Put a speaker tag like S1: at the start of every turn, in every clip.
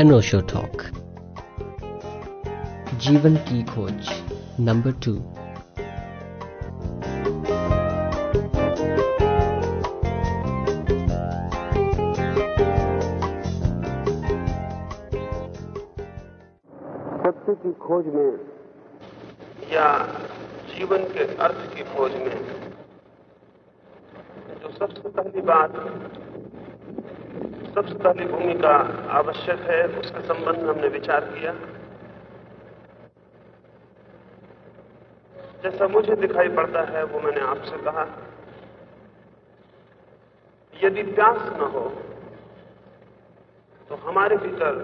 S1: अनोशो talk जीवन की खोज नंबर टू
S2: सत्य की खोज में। या जीवन के अर्थ की खोज में। जो सबसे पहली बात सबसे भूमिका आवश्यक है, उसके संबंध में हमने विचार किया। जैसा मुझे दिखाई पड़ता है, वो मैंने आपसे कहा। यदि प्यास न हो तो हमारे भीतर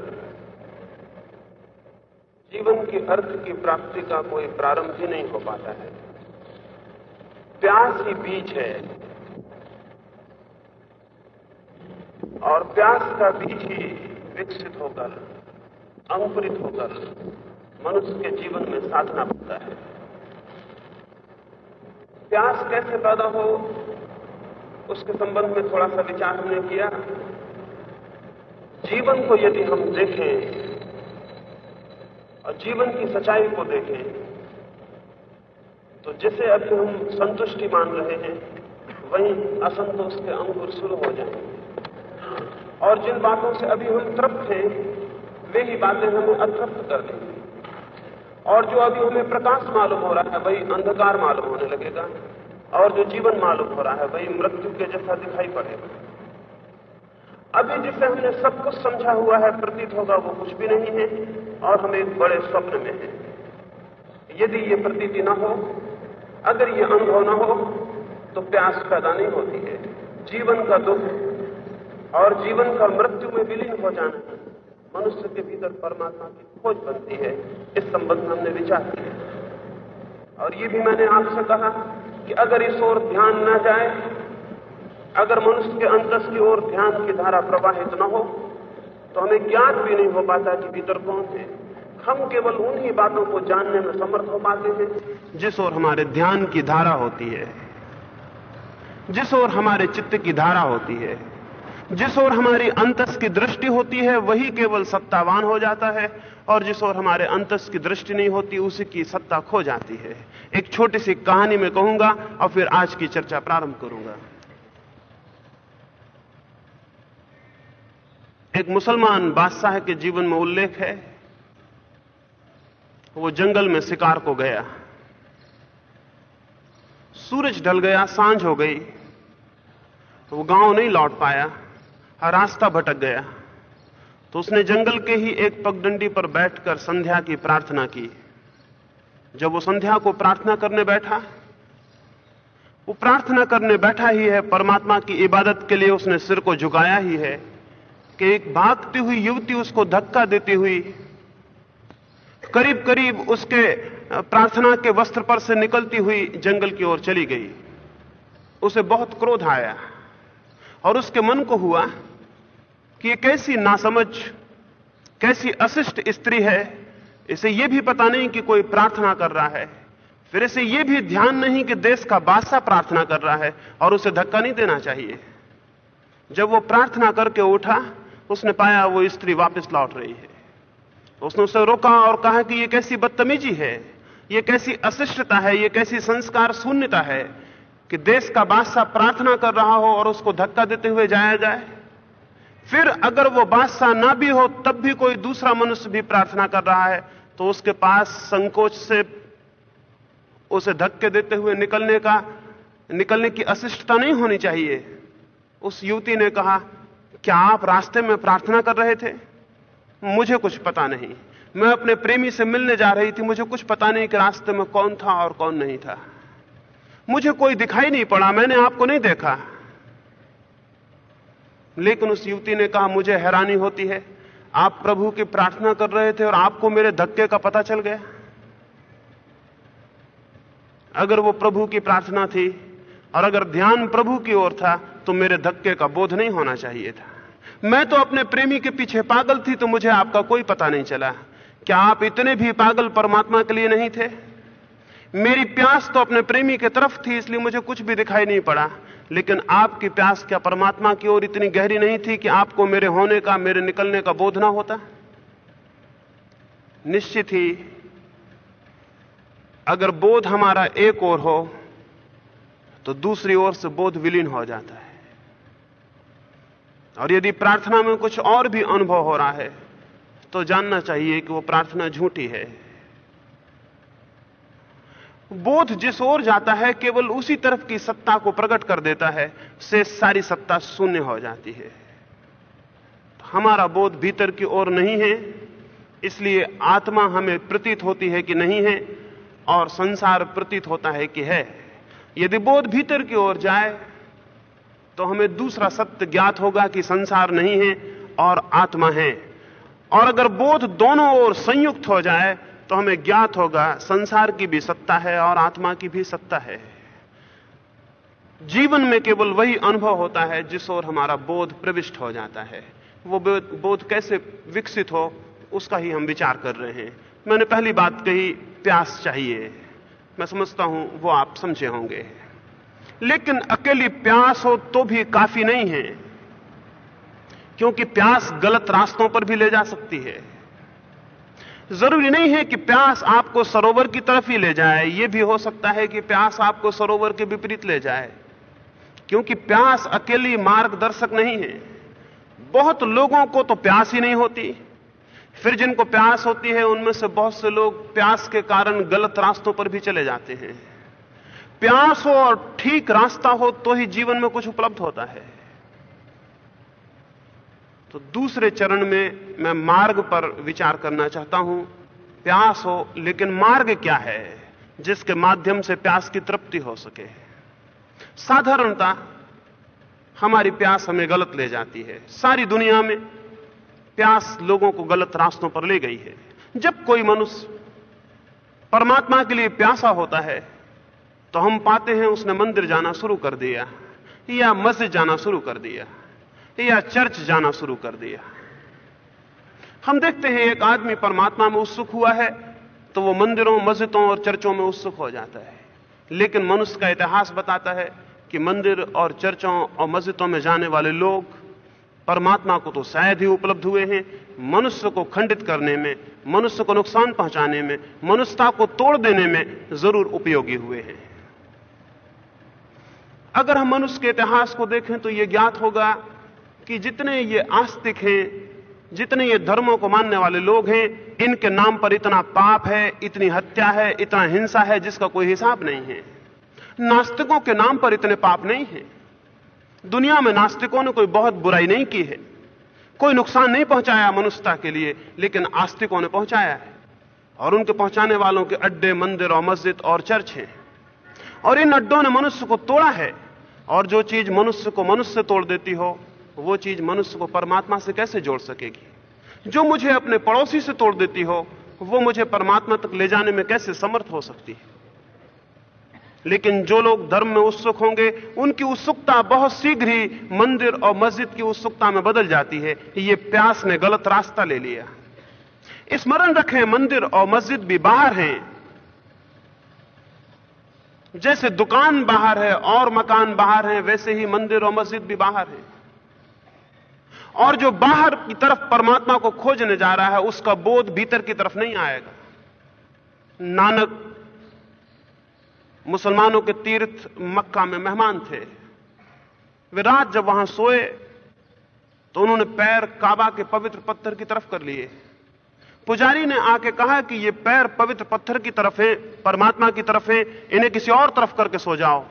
S2: जीवन के अर्थ की प्राप्ति का कोई प्रारंभ ही नहीं हो पाता है। प्यास ही बीज है। और प्यास का बीज ही विकसित होकर, अंकुरित होकर मनुष्य के जीवन में साधना बनता है। प्यास कैसे पैदा हो, उसके संबंध में थोड़ा सा विचार हमने किया। जीवन को यदि हम देखें, और जीवन की सच्चाई को देखें तो जिसे अभी हम संतुष्टि मान रहे हैं, वहीं असंतोष के अंकुर शुरू हो जाएँगे। और जिन बातों से अभी हम तृप्त हैं वे ही बातें हमें अतृप्त कर देंगी और जो अभी हमें प्रकाश मालूम हो रहा है, वही अंधकार मालूम होने लगेगा, और जो जीवन मालूम हो रहा है, वही मृत्यु के जैसा दिखाई पड़ेगा। अभी जिसे हमने सब कुछ समझा हुआ है, प्रतीत होगा, वो कुछ भी नहीं है, और हम एक बड़े स्वप्न में हैं। यदि ये प्रतीति न हो, अगर ये अनुभव न हो तो प्यास पैदा नहीं होती है, जीवन का दुख और जीवन का मृत्यु में विलीन हो। जाना मनुष्य के भीतर परमात्मा की खोज बनती है, इस संबंध में हमने विचार किया। और ये भी मैंने आपसे कहा कि अगर इस ओर ध्यान न जाए, अगर मनुष्य के अंतस की ओर ध्यान की धारा प्रवाहित न हो तो हमें ज्ञान भी नहीं हो पाता कि भीतर कौन है हम केवल उन्हीं बातों को जानने में समर्थ हो पाते हैं जिस ओर हमारे ध्यान की धारा होती है, जिस ओर हमारे चित्त की धारा होती है। जिस ओर हमारी अंतस की दृष्टि होती है, वही केवल सत्तावान हो जाता है, और जिस ओर हमारे अंतस की दृष्टि नहीं होती, उसी की सत्ता खो जाती है। एक छोटी सी कहानी में कहूँगा, और फिर आज की चर्चा प्रारंभ करूँगा। एक मुसलमान बादशाह के जीवन में उल्लेख है। वो जंगल में शिकार को गया। सूरज ढल गया, साँझ हो गई। वो गाँव नहीं लौट पाया। रास्ता भटक गया। तो उसने जंगल के ही एक पगडंडी पर बैठकर संध्या की प्रार्थना की। जब वो संध्या को प्रार्थना करने बैठा, वो प्रार्थना करने बैठा ही है, परमात्मा की इबादत के लिए उसने सिर को झुकाया ही है कि एक भागती हुई युवती उसको धक्का देती हुई करीब करीब उसके प्रार्थना के वस्त्र पर से निकलती हुई जंगल की ओर चली गई। उसे बहुत क्रोध आया और उसके मन को हुआ कि ये कैसी नासमझ, कैसी अशिष्ट स्त्री है, इसे यह भी पता नहीं कि कोई प्रार्थना कर रहा है। फिर इसे यह भी ध्यान नहीं कि देश का बादशाह प्रार्थना कर रहा है और उसे धक्का नहीं देना चाहिए। जब वो प्रार्थना करके उठा, उसने पाया वो स्त्री वापस लौट रही है। उसने उसे रोका और कहा कि ये कैसी बदतमीजी है, ये कैसी अशिष्टता है, ये कैसी संस्कार शून्यता है कि देश का बादशाह प्रार्थना कर रहा हो और उसको धक्का देते हुए जाया जाए। फिर अगर वो बादशाह ना भी हो, तब भी कोई दूसरा मनुष्य भी प्रार्थना कर रहा है तो उसके पास संकोच से उसे धक्के देते हुए निकलने का, निकलने की अशिष्टता नहीं होनी चाहिए। उस युवती ने कहा, क्या आप रास्ते में प्रार्थना कर रहे थे? मुझे कुछ पता नहीं। मैं अपने प्रेमी से मिलने जा रही थी। मुझे कुछ पता नहीं कि रास्ते में कौन था और कौन नहीं था। मुझे कोई दिखाई नहीं पड़ा। मैंने आपको नहीं देखा। लेकिन उस युवती ने कहा, मुझे हैरानी होती है। आप प्रभु की प्रार्थना कर रहे थे और आपको मेरे धक्के का पता चल गया। अगर वो प्रभु की प्रार्थना थी और अगर ध्यान प्रभु की ओर था तो मेरे धक्के का बोध नहीं होना चाहिए था। मैं तो अपने प्रेमी के पीछे पागल थी तो मुझे आपका कोई पता नहीं चला। क्या आप इतने भी पागल परमात्मा के लिए नहीं थे? मेरी प्यास तो अपने प्रेमी के तरफ़ थी, इसलिए मुझे कुछ भी दिखाई नहीं पड़ा। लेकिन आपकी प्यास क्या परमात्मा की ओर इतनी गहरी नहीं थी कि आपको मेरे होने का, मेरे निकलने का बोध ना होता? निश्चित ही, अगर बोध हमारा एक ओर हो तो दूसरी ओर से बोध विलीन हो जाता है। और यदि प्रार्थना में कुछ और भी अनुभव हो रहा है तो जानना चाहिए कि वो प्रार्थना झूठी है। बोध जिस ओर जाता है, केवल उसी तरफ़ की सत्ता को प्रकट कर देता है, से सारी सत्ता शून्य हो जाती है। हमारा बोध भीतर की ओर नहीं है, इसलिए आत्मा हमें प्रतीत होती है कि नहीं है, और संसार प्रतीत होता है कि है। यदि बोध भीतर की ओर जाए तो हमें दूसरा सत्य ज्ञात होगा कि संसार नहीं है और आत्मा है। और अगर बोध दोनों ओर संयुक्त हो जाए तो हमें ज्ञात होगा, संसार की भी सत्ता है और आत्मा की भी सत्ता है। जीवन में केवल वही अनुभव होता है जिस ओर हमारा बोध प्रविष्ट हो जाता है। वो बोध कैसे विकसित हो, उसका ही हम विचार कर रहे हैं। मैंने पहली बात कही, प्यास चाहिए। मैं समझता हूँ, वो आप समझे होंगे। लेकिन अकेली प्यास हो तो भी काफ़ी नहीं है, क्योंकि प्यास गलत रास्तों पर भी ले जा सकती है। ज़रूरी नहीं है कि प्यास आपको सरोवर की तरफ़ ही ले जाए। यह भी हो सकता है कि प्यास आपको सरोवर के विपरीत ले जाए। क्योंकि प्यास अकेली मार्गदर्शक नहीं है। बहुत लोगों को तो प्यास ही नहीं होती। फिर जिनको प्यास होती है, उनमें से बहुत से लोग प्यास के कारण गलत रास्तों पर भी चले जाते हैं। प्यास हो और ठीक रास्ता हो तो ही जीवन में कुछ उपलब्ध होता है। तो दूसरे चरण में मैं मार्ग पर विचार करना चाहता हूँ। प्यास हो, लेकिन मार्ग क्या है जिसके माध्यम से प्यास की तृप्ति हो सके? साधारणता, हमारी प्यास हमें गलत ले जाती है। सारी दुनिया में प्यास लोगों को गलत रास्तों पर ले गई है। जब कोई मनुष्य परमात्मा के लिए प्यासा होता है तो हम पाते हैं उसने मंदिर जाना शुरू कर दिया या मस्जिद जाना शुरू कर दिया। या चर्च जाना शुरू कर दिया। हम देखते हैं एक आदमी परमात्मा में उत्सुक हुआ है तो वो मंदिरों, मस्जिदों और चर्चों में उत्सुक हो जाता है। लेकिन मनुष्य का इतिहास बताता है कि मंदिर और चर्चों और मस्जिदों में जाने वाले लोग परमात्मा को तो शायद ही उपलब्ध हुए हैं। मनुष्य को खंडित करने में, मनुष्य को नुकसान पहुँचाने में, मनुष्यता को तोड़ देने में ज़रूर उपयोगी हुए हैं। अगर हम मनुष्य के इतिहास को देखें तो यह ज्ञात होगा कि जितने ये आस्तिक हैं, जितने ये धर्मों को मानने वाले लोग हैं, इनके नाम पर इतना पाप है, इतनी हत्या है, इतना हिंसा है, जिसका कोई हिसाब नहीं है। नास्तिकों के नाम पर इतने पाप नहीं है। दुनिया में नास्तिकों ने कोई बहुत बुराई नहीं की है। कोई नुकसान नहीं पहुँचाया मनुष्यता के लिए, लेकिन आस्तिकों ने पहुँचाया है। और उनके पहुँचाने वालों के अड्डे, मंदिर और मस्जिद और चर्च हैं। और इन अड्डों ने मनुष्य को तोड़ा है। और जो चीज़ मनुष्य को मनुष्य तोड़ देती हो वो चीज़ मनुष्य को परमात्मा से कैसे जोड़ सकेगी? जो मुझे अपने पड़ोसी से तोड़ देती हो, वो मुझे परमात्मा तक ले जाने में कैसे समर्थ हो सकती है? लेकिन जो लोग धर्म में उत्सुक होंगे, उनकी उत्सुकता बहुत शीघ्र ही मंदिर और मस्जिद की उत्सुकता में बदल जाती है। ये प्यास ने गलत रास्ता ले लिया। स्मरण रखें, मंदिर और मस्जिद भी बाहर हैं। जैसे दुकान बाहर है और मकान बाहर है, वैसे ही मंदिर और मस्जिद भी बाहर है। और जो बाहर की तरफ़ परमात्मा को खोजने जा रहा है, उसका बोध भीतर की तरफ़ नहीं आएगा। नानक, मुसलमानों के तीर्थ मक्का में मेहमान थे। वे रात जब वहाँ सोए तो उन्होंने पैर काबा के पवित्र पत्थर की तरफ़ कर लिए। पुजारी ने आके कहा कि ये पैर पवित्र पत्थर की तरफ़ है, परमात्मा की तरफ़ है, इन्हें किसी और तरफ़ करके सो जाओ।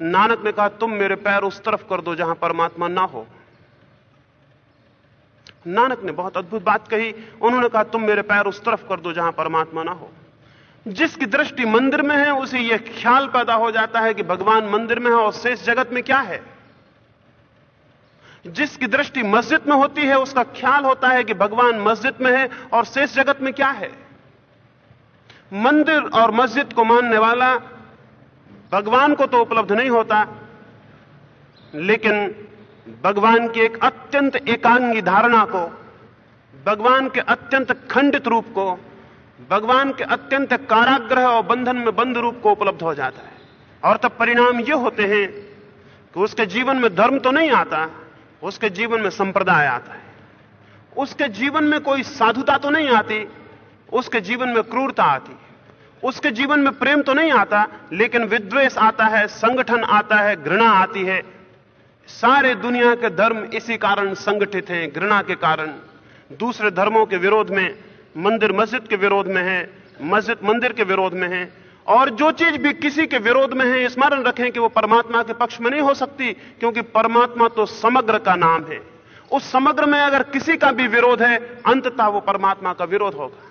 S2: नानक ने कहा, तुम मेरे पैर उस तरफ़ कर दो जहाँ परमात्मा ना हो। नानक ने बहुत अद्भुत बात कही। उन्होंने कहा, तुम मेरे पैर उस तरफ़ कर दो जहाँ परमात्मा ना हो। जिसकी दृष्टि मंदिर में है, उसे यह ख्याल पैदा हो जाता है कि भगवान मंदिर में है और शेष जगत में क्या है। जिसकी दृष्टि मस्जिद में होती है, उसका ख्याल होता है कि भगवान मस्जिद में है और शेष जगत में क्या है। मंदिर और मस्जिद को मानने वाला भगवान को तो उपलब्ध नहीं होता, लेकिन भगवान की एक अत्यंत एकांगी धारणा को, भगवान के अत्यंत खंडित रूप को, भगवान के अत्यंत काराग्रह और बंधन में बंद रूप को उपलब्ध हो जाता है। और तब परिणाम ये होते हैं कि उसके जीवन में धर्म तो नहीं आता, उसके जीवन में संप्रदाय आता है। उसके जीवन में कोई साधुता तो नहीं आती, उसके जीवन में क्रूरता आती उसके जीवन में प्रेम तो नहीं आता, लेकिन विद्वेष आता है, संगठन आता है, घृणा आती है सारे दुनिया के धर्म इसी कारण संगठित हैं, घृणा के कारण। दूसरे धर्मों के विरोध में, मंदिर मस्जिद के विरोध में है, मस्जिद मंदिर के विरोध में है। और जो चीज़ भी किसी के विरोध में है स्मरण रखें कि वो परमात्मा के पक्ष में नहीं हो सकती, क्योंकि परमात्मा तो समग्र का नाम है। उस समग्र में अगर किसी का भी विरोध है, अंततः वो परमात्मा का विरोध होगा।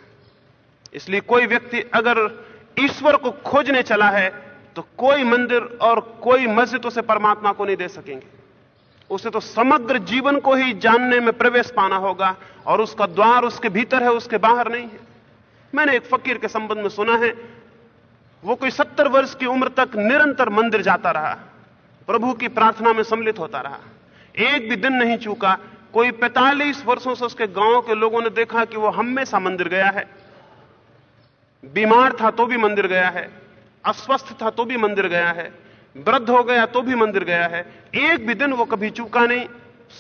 S2: इसलिए कोई व्यक्ति अगर ईश्वर को खोजने चला है तो कोई मंदिर और कोई मस्जिद उसे परमात्मा को नहीं दे सकेंगे। उसे तो समग्र जीवन को ही जानने में प्रवेश पाना होगा और उसका द्वार उसके भीतर है, उसके बाहर नहीं है। मैंने एक फकीर के संबंध में सुना है, वो कोई सत्तर वर्ष की उम्र तक निरंतर मंदिर जाता रहा, प्रभु की प्रार्थना में सम्मिलित होता रहा। एक भी दिन नहीं चूका, कोई 45 वर्षों से उसके गाँव के लोगों ने देखा कि वो हमेशा मंदिर गया है। बीमार था तो भी मंदिर गया है, अस्वस्थ था तो भी मंदिर गया है। वृद्ध हो गया तो भी मंदिर गया है। एक भी दिन वो कभी चूका नहीं।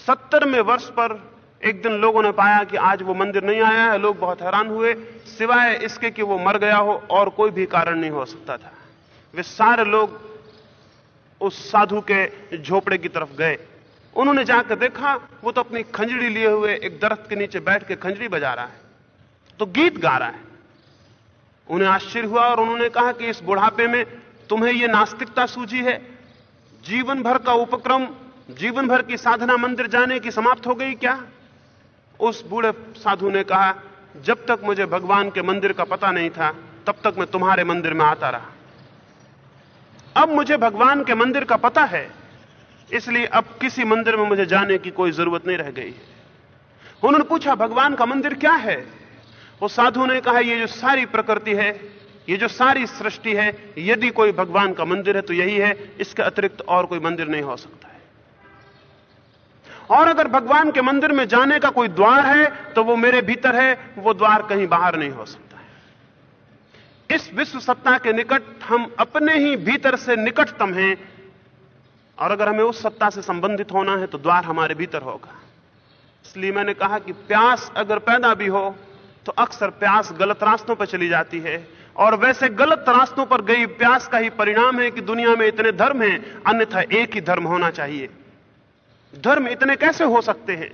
S2: सत्तर में वर्ष पर एक दिन लोगों ने पाया कि आज वो मंदिर नहीं आया है। लोग बहुत हैरान हुए, सिवाय इसके कि वो मर गया हो और कोई भी कारण नहीं हो सकता था। वे सारे लोग उस साधु के झोपड़े की तरफ़ गए। उन्होंने जाकर देखा, वो तो अपनी खंजड़ी लिए हुए एक दरख्त के नीचे बैठ के खंजड़ी बजा रहा है। तो गीत गा रहा है। उन्हें आश्चर्य हुआ और उन्होंने कहा कि इस बुढ़ापे में तुम्हें यह नास्तिकता सूझी है। जीवन भर का उपक्रम जीवन भर की साधना मंदिर जाने की समाप्त हो गई क्या? उस बूढ़े साधु ने कहा, जब तक मुझे भगवान के मंदिर का पता नहीं था, तब तक मैं तुम्हारे मंदिर में आता रहा। अब मुझे भगवान के मंदिर का पता है, इसलिए अब किसी मंदिर में मुझे जाने की कोई ज़रूरत नहीं रह गई उन्होंने पूछा, भगवान का मंदिर क्या है? वो साधु ने कहा, ये जो सारी प्रकृति है ये जो सारी सृष्टि है, यदि कोई भगवान का मंदिर है तो यही है, इसके अतिरिक्त और कोई मंदिर नहीं हो सकता है। और अगर भगवान के मंदिर में जाने का कोई द्वार है तो वो मेरे भीतर है, वो द्वार कहीं बाहर नहीं हो सकता है। इस विश्व सत्ता के निकट हम अपने ही भीतर से निकटतम हैं, और अगर हमें उस सत्ता से संबंधित होना है तो द्वार हमारे भीतर होगा। इसलिए मैंने कहा कि प्यास अगर पैदा भी हो तो अक्सर प्यास गलत रास्तों पर चली जाती है और वैसे गलत रास्तों पर गई प्यास का ही परिणाम है कि दुनिया में इतने धर्म हैं, अन्यथा एक ही धर्म होना चाहिए। धर्म इतने कैसे हो सकते हैं?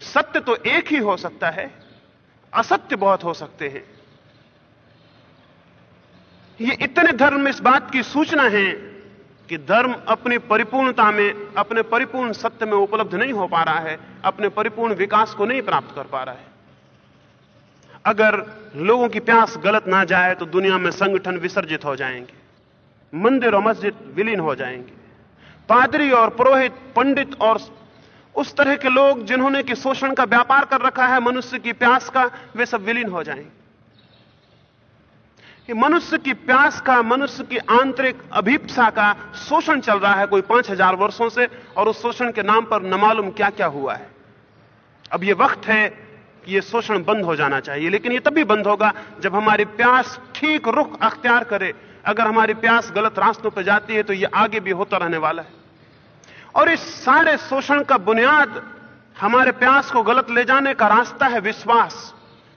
S2: सत्य तो एक ही हो सकता है, असत्य बहुत हो सकते हैं। ये इतने धर्म इस बात की सूचना है कि धर्म अपनी परिपूर्णता में, अपने परिपूर्ण सत्य में उपलब्ध नहीं हो पा रहा है, अपने परिपूर्ण विकास को नहीं प्राप्त कर पा रहा है। अगर लोगों की प्यास गलत ना जाए तो दुनिया में संगठन विसर्जित हो जाएँगे, मंदिर और मस्जिद विलीन हो जाएँगे। पादरी और पुरोहित, पंडित और उस तरह के लोग जिन्होंने कि शोषण का व्यापार कर रखा है, मनुष्य की प्यास का, वे सब विलीन हो जाएँगे। मनुष्य की प्यास का, मनुष्य की आंतरिक अभिप्सा का शोषण चल रहा है कोई पाँच हज़ार वर्षों से, और उस शोषण के नाम पर न मालूम क्या क्या हुआ है। अब यह वक्त है कि यह शोषण बंद हो जाना चाहिए, लेकिन यह तभी बंद होगा जब हमारी प्यास ठीक रुख अख्तियार करे। अगर हमारी प्यास गलत रास्तों पर जाती है तो यह आगे भी होता रहने वाला है। और इस सारे शोषण का बुनियाद हमारे प्यास को गलत ले जाने का रास्ता है विश्वास।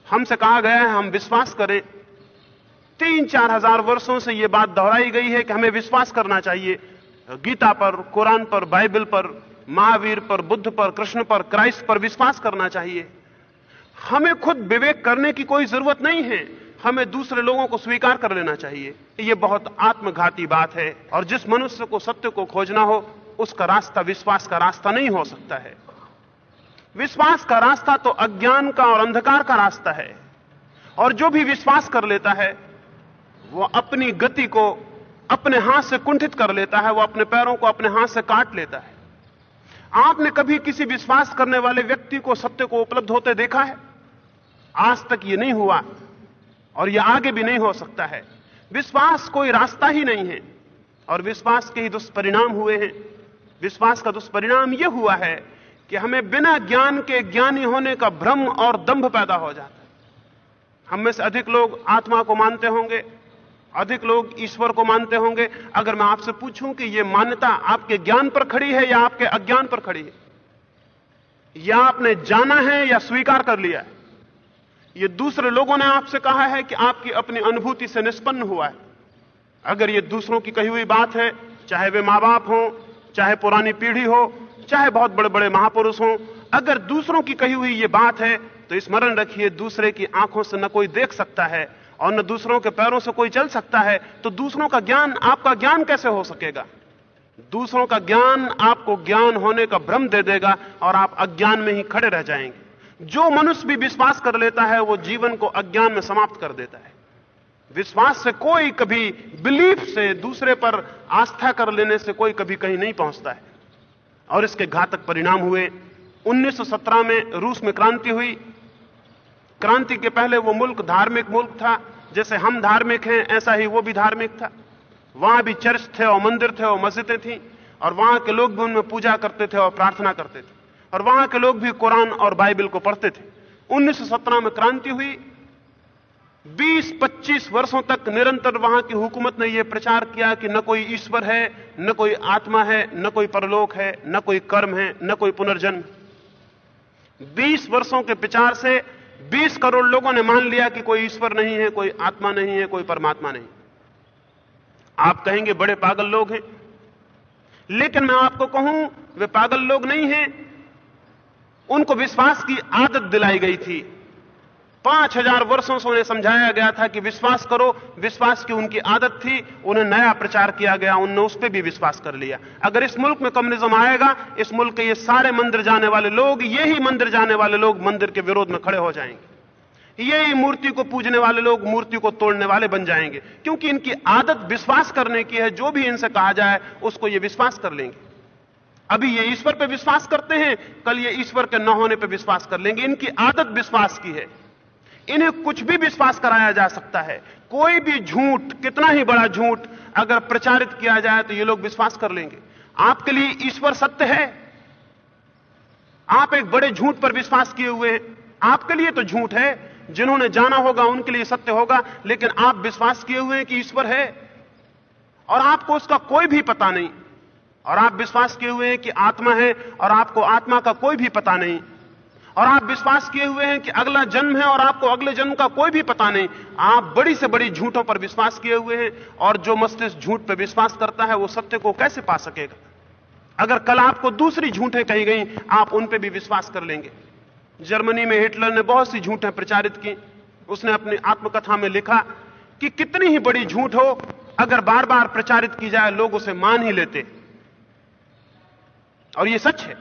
S2: हमसे कहा गया है, हम विश्वास करें। तीन चार हज़ार वर्षों से यह बात दोहराई गई है कि हमें विश्वास करना चाहिए। गीता पर, कुरान पर, बाइबल पर, महावीर पर, बुद्ध पर, कृष्ण पर, क्राइस्ट पर विश्वास करना चाहिए। हमें खुद विवेक करने की कोई ज़रूरत नहीं है। हमें दूसरे लोगों को स्वीकार कर लेना चाहिए। यह बहुत आत्मघाती बात है और जिस मनुष्य को सत्य को खोजना हो, उसका रास्ता विश्वास का रास्ता नहीं हो सकता है। विश्वास का रास्ता तो अज्ञान का और अंधकार का रास्ता है। और जो भी विश्वास कर लेता है, वो अपनी गति को अपने हाथ से कुंठित कर लेता है, वो अपने पैरों को अपने हाथ से काट लेता है। आपने कभी किसी विश्वास करने वाले व्यक्ति को सत्य को उपलब्ध होते देखा है? आज तक ये नहीं हुआ और यह आगे भी नहीं हो सकता है। विश्वास कोई रास्ता ही नहीं है और विश्वास के ही दुष्परिणाम हुए हैं। विश्वास का दुष्परिणाम यह हुआ है कि हमें बिना ज्ञान के ज्ञानी होने का भ्रम और दंभ पैदा हो जाता है। हम में से अधिक लोग आत्मा को मानते होंगे, अधिक लोग ईश्वर को मानते होंगे। अगर मैं आपसे पूछूँ कि यह मान्यता आपके ज्ञान पर खड़ी है या आपके अज्ञान पर खड़ी है? या आपने जाना है या स्वीकार कर लिया है? ये दूसरे लोगों ने आपसे कहा है कि आपकी अपनी अनुभूति से निष्पन्न हुआ है। अगर ये दूसरों की कही हुई बात है, चाहे वे माँ बाप हो, चाहे पुरानी पीढ़ी हो, चाहे बहुत बड़े बड़े महापुरुष हो, अगर दूसरों की कही हुई ये बात है तो स्मरण रखिए, दूसरे की आँखों से न कोई देख सकता है और न दूसरों के पैरों से कोई चल सकता है तो दूसरों का ज्ञान, आपका ज्ञान कैसे हो सकेगा? दूसरों का ज्ञान आपको ज्ञान होने का भ्रम दे देगा और आप अज्ञान में ही खड़े रह जाएँगे। जो मनुष्य भी विश्वास कर लेता है, वो जीवन को अज्ञान में समाप्त कर देता है। विश्वास से कोई कभी बिलीफ से दूसरे पर आस्था कर लेने से कोई कभी कहीं नहीं पहुँचता है। और इसके घातक परिणाम हुए। 1917 में रूस में क्रांति हुई। क्रांति के पहले वो मुल्क धार्मिक मुल्क था। जैसे हम धार्मिक हैं, ऐसा ही वो भी धार्मिक था। वहाँ भी चर्च थे और मंदिर थे और मस्जिदें थी। और वहाँ के लोग भी उनमें पूजा करते थे और प्रार्थना करते थे। और वहाँ के लोग भी कुरान और बाइबल को पढ़ते थे। 1917 में क्रांति हुई। 20-25 वर्षों तक निरंतर वहाँ की हुकूमत ने यह प्रचार किया कि न कोई ईश्वर है, न कोई आत्मा है, न कोई परलोक है, न कोई कर्म है, न कोई पुनर्जन्म। 20 वर्षों के प्रचार से 20 करोड़ लोगों ने मान लिया कि कोई ईश्वर नहीं है, कोई आत्मा नहीं है, कोई परमात्मा नहीं। आप कहेंगे, बड़े पागल लोग हैं। लेकिन मैं आपको कहूँ, वे पागल लोग नहीं हैं। उनको विश्वास की आदत दिलाई गई थी। पाँच हज़ार वर्षों से उन्हें समझाया गया था कि विश्वास करो, विश्वास की उनकी आदत थी, उन्हें नया प्रचार किया गया, उनने उस पर भी विश्वास कर लिया। अगर इस मुल्क में कम्युनिज्म आएगा, इस मुल्क के ये सारे मंदिर जाने वाले लोग, यही मंदिर जाने वाले लोग मंदिर के विरोध में खड़े हो जाएँगे। यही मूर्ति को पूजने वाले लोग मूर्ति को तोड़ने वाले बन जाएँगे। क्योंकि इनकी आदत विश्वास करने की है, जो भी इनसे कहा जाए, उसको ये विश्वास कर लेंगे। अभी ये ईश्वर पे विश्वास करते हैं, कल ये ईश्वर के न होने पे विश्वास कर लेंगे। इनकी आदत विश्वास की है। इन्हें कुछ भी विश्वास कराया जा सकता है। कोई भी झूठ, कितना ही बड़ा झूठ अगर प्रचारित किया जाए तो ये लोग विश्वास कर लेंगे। आपके लिए ईश्वर सत्य है। आप एक बड़े झूठ पर विश्वास किए हुए हैं। आपके लिए तो झूठ है। जिन्होंने जाना होगा, उनके लिए सत्य होगा। लेकिन आप विश्वास किए हुए हैं कि ईश्वर है। और आपको उसका कोई भी पता नहीं। और आप विश्वास किए हुए हैं कि आत्मा है और आपको आत्मा का कोई भी पता नहीं। और आप विश्वास किए हुए हैं कि अगला जन्म है और आपको अगले जन्म का कोई भी पता नहीं। आप बड़ी से बड़ी झूठों पर विश्वास किए हुए हैं और जो मस्तिष्क झूठ पर विश्वास करता है वो सत्य को कैसे पा सकेगा? अगर कल आपको दूसरी झूठें कही गई, आप उन पर भी विश्वास कर लेंगे। जर्मनी में हिटलर ने बहुत सी झूठें प्रचारित की। उसने अपनी आत्मकथा में लिखा कि कितनी ही बड़ी झूठ हो, अगर बार बार प्रचारित की जाए, लोग उसे मान ही लेते। और यह सच है।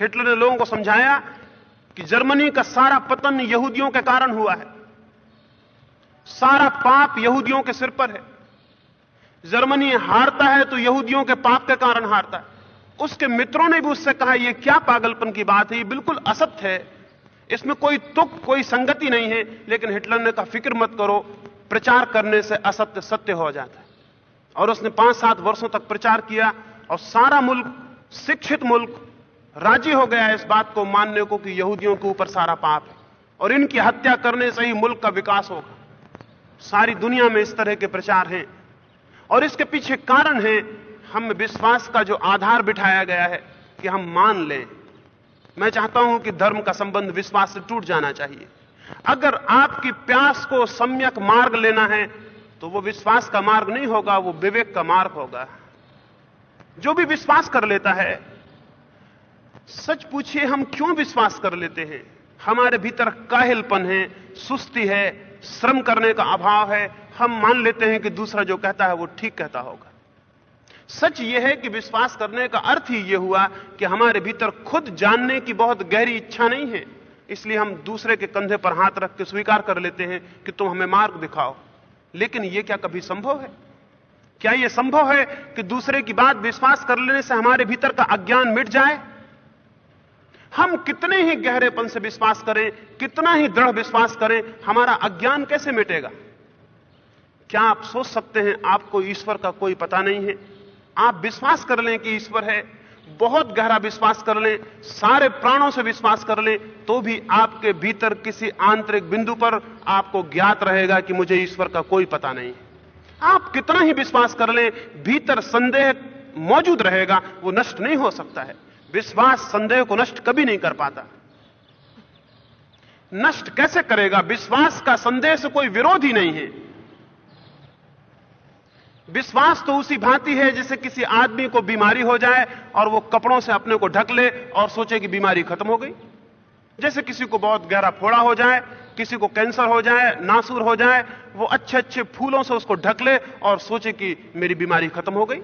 S2: हिटलर ने लोगों को समझाया कि जर्मनी का सारा पतन यहूदियों के कारण हुआ है। सारा पाप यहूदियों के सिर पर है। जर्मनी हारता है तो यहूदियों के पाप के कारण हारता है। उसके मित्रों ने भी उससे कहा यह क्या पागलपन की बात है? ये बिल्कुल असत्य है। इसमें कोई तुक, कोई संगति नहीं है। लेकिन हिटलर ने कहा, फ़िक्र मत करो, प्रचार करने से असत्य सत्य हो जाता है। और उसने पाँच सात वर्षों तक प्रचार किया और सारा मुल्क शिक्षित मुल्क राज़ी हो गया इस बात को मानने को कि यहूदियों के ऊपर सारा पाप है और इनकी हत्या करने से ही मुल्क का विकास होगा। सारी दुनिया में इस तरह के प्रचार हैं और इसके पीछे कारण है हम विश्वास का जो आधार बिठाया गया है कि हम मान लें। मैं चाहता हूँ कि धर्म का संबंध विश्वास से टूट जाना चाहिए। अगर आपकी प्यास को सम्यक मार्ग लेना है तो वो विश्वास का मार्ग नहीं होगा, वो विवेक का मार्ग होगा। जो भी विश्वास कर लेता है, सच पूछिए, हम क्यों विश्वास कर लेते हैं? हमारे भीतर काहिलपन है, सुस्ती है, श्रम करने का अभाव है। हम मान लेते हैं कि दूसरा जो कहता है वो ठीक कहता होगा। सच यह है कि विश्वास करने का अर्थ ही यह हुआ कि हमारे भीतर खुद जानने की बहुत गहरी इच्छा नहीं है। इसलिए हम दूसरे के कंधे पर हाथ रख के स्वीकार कर लेते हैं कि तुम हमें मार्ग दिखाओ। लेकिन यह क्या कभी संभव है? क्या यह संभव है कि दूसरे की बात विश्वास कर लेने से हमारे भीतर का अज्ञान मिट जाए? हम कितने ही गहरेपन से विश्वास करें, कितना ही दृढ़ विश्वास करें, हमारा अज्ञान कैसे मिटेगा? क्या आप सोच सकते हैं, आपको ईश्वर का कोई पता नहीं है? आप विश्वास कर लें कि ईश्वर है, बहुत गहरा विश्वास कर लें, सारे प्राणों से विश्वास कर लें तो भी आपके भीतर किसी आंतरिक बिंदु पर आपको ज्ञात रहेगा कि मुझे ईश्वर का कोई पता नहीं आप कितना ही विश्वास कर लें, भीतर संदेह मौजूद रहेगा, वो नष्ट नहीं हो सकता है। विश्वास संदेह को नष्ट कभी नहीं कर पाता। नष्ट कैसे करेगा? विश्वास का संदेश कोई विरोध ही नहीं है। विश्वास तो उसी भांति है जैसे किसी आदमी को बीमारी हो जाए और वो कपड़ों से अपने को ढक ले और सोचे कि बीमारी खत्म हो गई। जैसे किसी को बहुत गहरा फोड़ा हो जाए किसी को कैंसर हो जाए, नासूर हो जाए, वो अच्छे अच्छे फूलों से उसको ढक ले और सोचे कि मेरी बीमारी खत्म हो गई।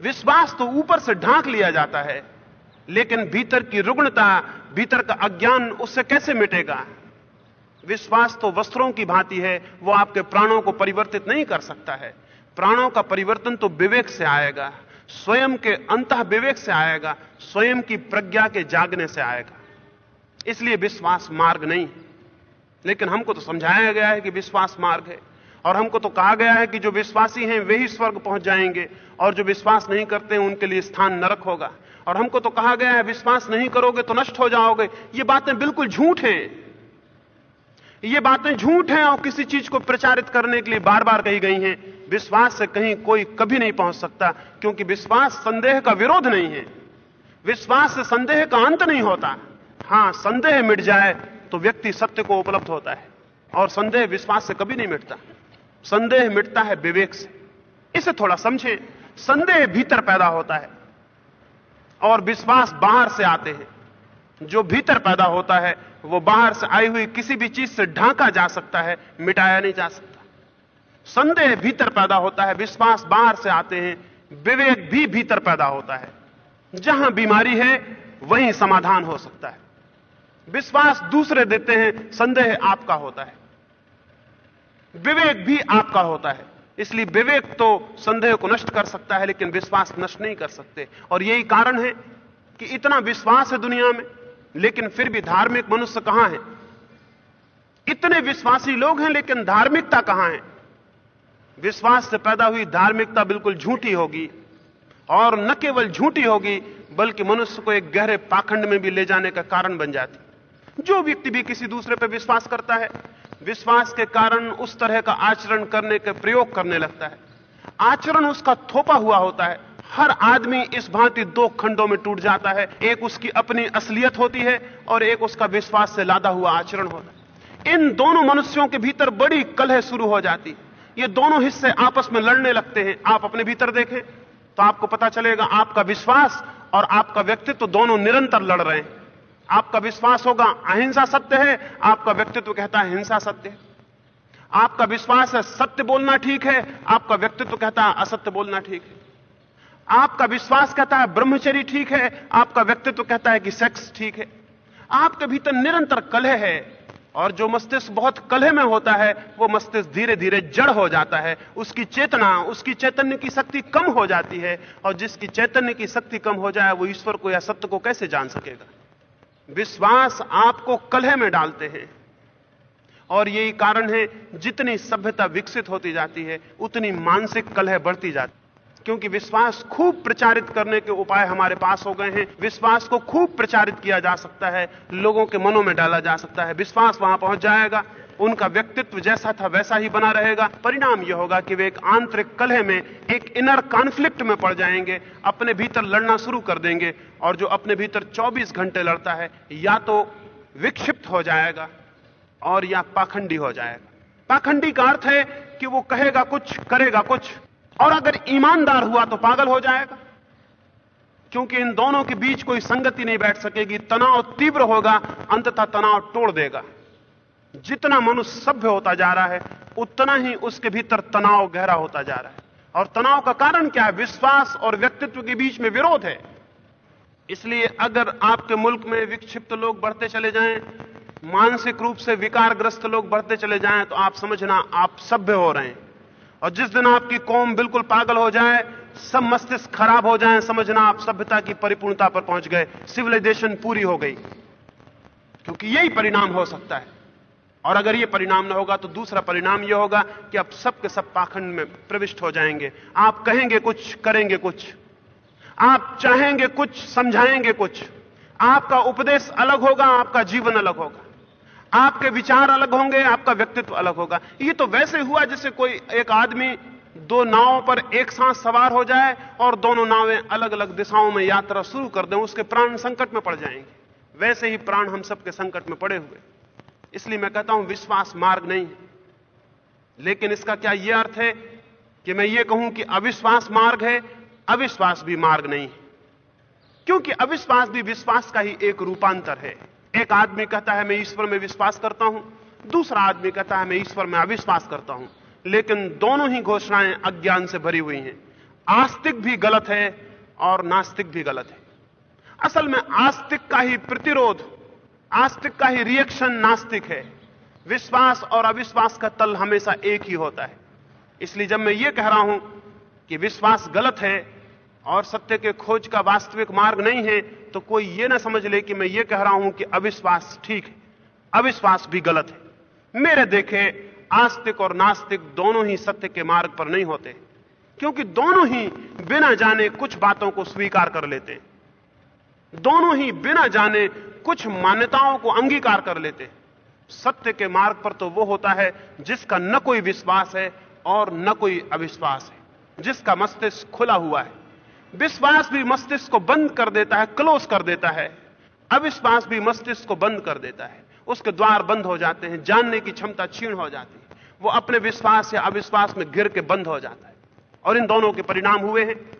S2: विश्वास तो ऊपर से ढांक लिया जाता है, लेकिन भीतर की रुग्णता, भीतर का अज्ञान उससे कैसे मिटेगा? विश्वास तो वस्त्रों की भांति है, वो आपके प्राणों को परिवर्तित नहीं कर सकता है। प्राणों का परिवर्तन तो विवेक से आएगा, स्वयं के अंत विवेक से आएगा, स्वयं की प्रज्ञा के जागने से आएगा। इसलिए विश्वास मार्ग नहीं लेकिन हमको तो समझाया गया है कि विश्वास मार्ग है। और हमको तो कहा गया है कि जो विश्वासी हैं, वे ही स्वर्ग पहुँच जाएँगे। और जो विश्वास नहीं करते, उनके लिए स्थान नरक होगा। और हमको तो कहा गया है, विश्वास नहीं करोगे तो नष्ट हो जाओगे। ये बातें बिल्कुल झूठ हैं। ये बातें झूठ हैं और किसी चीज़ को प्रचारित करने के लिए बार बार कही गई हैं। विश्वास से कहीं कोई कभी नहीं पहुँच सकता, क्योंकि विश्वास संदेह का विरोध नहीं है। विश्वास से संदेह का अंत नहीं होता। हाँ, संदेह मिट जाए तो व्यक्ति सत्य को उपलब्ध होता है और संदेह विश्वास से कभी नहीं मिटता। संदेह मिटता है विवेक से। इसे थोड़ा समझें, संदेह भीतर पैदा होता है और विश्वास बाहर से आते हैं। जो भीतर पैदा होता है, वो बाहर से आई हुई किसी भी चीज़ से ढांका जा सकता है, मिटाया नहीं जा सकता। संदेह भीतर पैदा होता है, विश्वास बाहर से आते हैं, विवेक भी भीतर पैदा होता है। जहाँ बीमारी है, वहीं समाधान हो सकता है। विश्वास दूसरे देते हैं, संदेह आपका होता है। विवेक भी आपका होता है। इसलिए विवेक तो संदेह को नष्ट कर सकता है, लेकिन विश्वास नष्ट नहीं कर सकते। और यही कारण है कि इतना विश्वास है दुनिया में, लेकिन फिर भी धार्मिक मनुष्य कहाँ है? इतने विश्वासी लोग हैं, लेकिन धार्मिकता कहाँ है? विश्वास से पैदा हुई धार्मिकता बिल्कुल झूठी होगी, और न केवल झूठी होगी, बल्कि मनुष्य को एक गहरे पाखंड में भी ले जाने का कारण बन जाती। जो व्यक्ति भी किसी दूसरे पर विश्वास करता है, विश्वास के कारण उस तरह का आचरण करने के प्रयोग करने लगता है। आचरण उसका थोपा हुआ होता है। हर आदमी इस भांति दो खंडों में टूट जाता है। एक उसकी अपनी असलियत होती है और एक उसका विश्वास से लादा हुआ आचरण होता है। इन दोनों मनुष्यों के भीतर बड़ी कलह शुरू हो जाती। ये दोनों हिस्से आपस में लड़ने लगते हैं। आप अपने भीतर देखें तो आपको पता चलेगा आपका विश्वास और आपका व्यक्तित्व तो दोनों निरंतर लड़ रहे हैं। आपका विश्वास होगा, अहिंसा सत्य है। आपका व्यक्तित्व कहता है, हिंसा सत्य है। आपका विश्वास है, सत्य बोलना ठीक है। आपका व्यक्तित्व कहता है, असत्य बोलना ठीक है। आपका विश्वास कहता है, ब्रह्मचर्य ठीक है। आपका व्यक्तित्व कहता है कि सेक्स ठीक है। आपके भीतर निरंतर कलह है और जो मस्तिष्क बहुत कलह में होता है, वो मस्तिष्क धीरे धीरे जड़ हो जाता है। उसकी चेतना, उसकी चैतन्य की शक्ति कम हो जाती है और जिसकी चैतन्य की शक्ति कम हो जाए, वो ईश्वर को या सत्य को कैसे जान सकेगा? विश्वास आपको कलह में डालते हैं। और यही कारण है, जितनी सभ्यता विकसित होती जाती है, उतनी मानसिक कलह बढ़ती जाती क्योंकि विश्वास खूब प्रचारित करने के उपाय हमारे पास हो गए हैं। विश्वास को खूब प्रचारित किया जा सकता है, लोगों के मनों में डाला जा सकता है। विश्वास वहाँ पहुँच जाएगा। उनका व्यक्तित्व जैसा था वैसा ही बना रहेगा। परिणाम यह होगा कि वे एक आंतरिक कलह में, एक इनर कॉन्फ्लिक्ट में पड़ जाएँगे, अपने भीतर लड़ना शुरू कर देंगे और जो अपने भीतर 24 घंटे लड़ता है, या तो विक्षिप्त हो जाएगा और या पाखंडी हो जाएगा। पाखंडी का अर्थ है कि वो कहेगा कुछ, करेगा कुछ, और अगर ईमानदार हुआ तो पागल हो जाएगा। क्योंकि इन दोनों के बीच कोई संगति नहीं बैठ सकेगी। तनाव तीव्र होगा, अंततः तनाव तोड़ देगा। जितना मनुष्य सभ्य होता जा रहा है, उतना ही उसके भीतर तनाव गहरा होता जा रहा है। और तनाव का कारण क्या है? विश्वास और व्यक्तित्व के बीच में विरोध है। इसलिए अगर आपके मुल्क में विक्षिप्त लोग बढ़ते चले जाएँ, मानसिक रूप से विकारग्रस्त लोग बढ़ते चले जाएँ तो आप समझना आप सभ्य हो रहे हैं। और जिस दिन आपकी कौम बिल्कुल पागल हो जाए, सब मस्तिष्क खराब हो जाए, समझना आप सभ्यता की परिपूर्णता पर पहुँच गए। सिविलाइजेशन पूरी हो गई। क्योंकि यही परिणाम हो सकता है। और अगर यह परिणाम न होगा तो दूसरा परिणाम यह होगा कि आप सबके सब पाखंड में प्रविष्ट हो जाएँगे। आप कहेंगे कुछ, करेंगे कुछ। आप चाहेंगे कुछ, समझाएँगे कुछ। आपका उपदेश अलग होगा, आपका जीवन अलग होगा। आपके विचार अलग होंगे, आपका व्यक्तित्व अलग होगा। ये तो वैसे हुआ जैसे कोई एक आदमी दो नावों पर एक साथ सवार हो जाए और दोनों नावें अलग अलग दिशाओं में यात्रा शुरू कर दें, उसके प्राण संकट में पड़ जाएँगे। वैसे ही प्राण हम सबके संकट में पड़े हुए इसलिए मैं कहता हूँ, विश्वास मार्ग नहीं है। लेकिन इसका क्या यह अर्थ है कि मैं ये कहूँ कि अविश्वास मार्ग है, अविश्वास भी मार्ग नहीं है। क्योंकि अविश्वास भी विश्वास का ही एक रूपांतर है। एक आदमी कहता है, मैं ईश्वर में विश्वास करता हूँ। दूसरा आदमी कहता है, मैं ईश्वर में अविश्वास करता हूँ। लेकिन दोनों ही घोषणाएँ अज्ञान से भरी हुई हैं। आस्तिक भी गलत है और नास्तिक भी गलत है। असल में आस्तिक का ही प्रतिरोध आस्तिक का ही रिएक्शन नास्तिक है। विश्वास और अविश्वास का तल हमेशा एक ही होता है। इसलिए जब मैं ये कह रहा हूँ कि विश्वास गलत है और सत्य के खोज का वास्तविक मार्ग नहीं है तो कोई यह ना समझ ले कि मैं ये कह रहा हूँ कि अविश्वास ठीक है। अविश्वास भी गलत है। मेरे देखे, आस्तिक और नास्तिक दोनों ही सत्य के मार्ग पर नहीं होते, क्योंकि दोनों ही बिना जाने कुछ बातों को स्वीकार कर लेते हैं। दोनों ही बिना जाने कुछ मान्यताओं को अंगीकार कर लेते। हैं सत्य के मार्ग पर तो वो होता है जिसका न कोई विश्वास है और न कोई अविश्वास है, जिसका मस्तिष्क खुला हुआ है। विश्वास भी मस्तिष्क को बंद कर देता है, क्लोज कर देता है। अविश्वास भी मस्तिष्क को बंद कर देता है। उसके द्वार बंद हो जाते हैं, जानने की क्षमता क्षीण हो जाती है। वो अपने विश्वास या अविश्वास में गिर के बंद हो जाता है। और इन दोनों के परिणाम हुए हैं।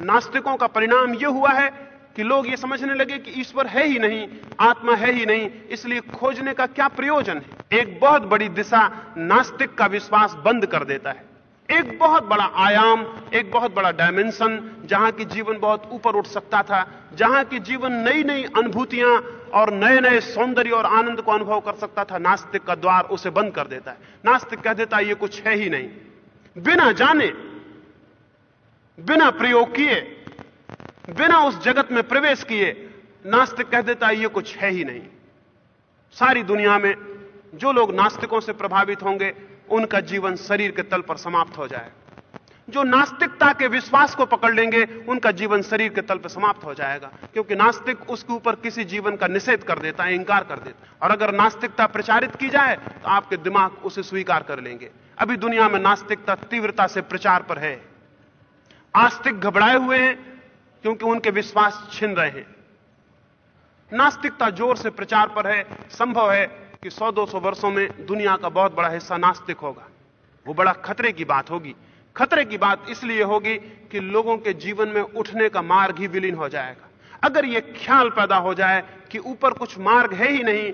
S2: नास्तिकों का परिणाम यह हुआ है कि लोग ये समझने लगे कि ईश्वर है ही नहीं, आत्मा है ही नहीं, इसलिए खोजने का क्या प्रयोजन है? एक बहुत बड़ी दिशा नास्तिक का विश्वास बंद कर देता है। एक बहुत बड़ा आयाम, एक बहुत बड़ा डायमेंशन जहाँ की जीवन बहुत ऊपर उठ सकता था, जहाँ की जीवन नई नई अनुभूतियाँ और नए नए सौंदर्य और आनंद को अनुभव कर सकता था, नास्तिक का द्वार उसे बंद कर देता है। नास्तिक कह देता है, ये कुछ है ही नहीं। बिना जाने, बिना प्रयोग किए बिना उस जगत में प्रवेश किए नास्तिक कह देता है, ये कुछ है ही नहीं। सारी दुनिया में जो लोग नास्तिकों से प्रभावित होंगे, उनका जीवन शरीर के तल पर समाप्त हो जाए। जो नास्तिकता के विश्वास को पकड़ लेंगे, उनका जीवन शरीर के तल पर समाप्त हो जाएगा। क्योंकि नास्तिक उसके ऊपर किसी जीवन का निषेध कर देता है, इंकार कर देता है। और अगर नास्तिकता प्रचारित की जाए तो आपके दिमाग उसे स्वीकार कर लेंगे। अभी दुनिया में नास्तिकता तीव्रता से प्रचार पर है। आस्तिक घबराए हुए हैं क्योंकि उनके विश्वास छिन रहे हैं। नास्तिकता ज़ोर से प्रचार पर है। संभव है कि 100-200 वर्षों में दुनिया का बहुत बड़ा हिस्सा नास्तिक होगा। वो बड़ा खतरे की बात होगी। खतरे की बात इसलिए होगी कि लोगों के जीवन में उठने का मार्ग ही विलीन हो जाएगा। अगर यह ख्याल पैदा हो जाए कि ऊपर कुछ मार्ग है ही नहीं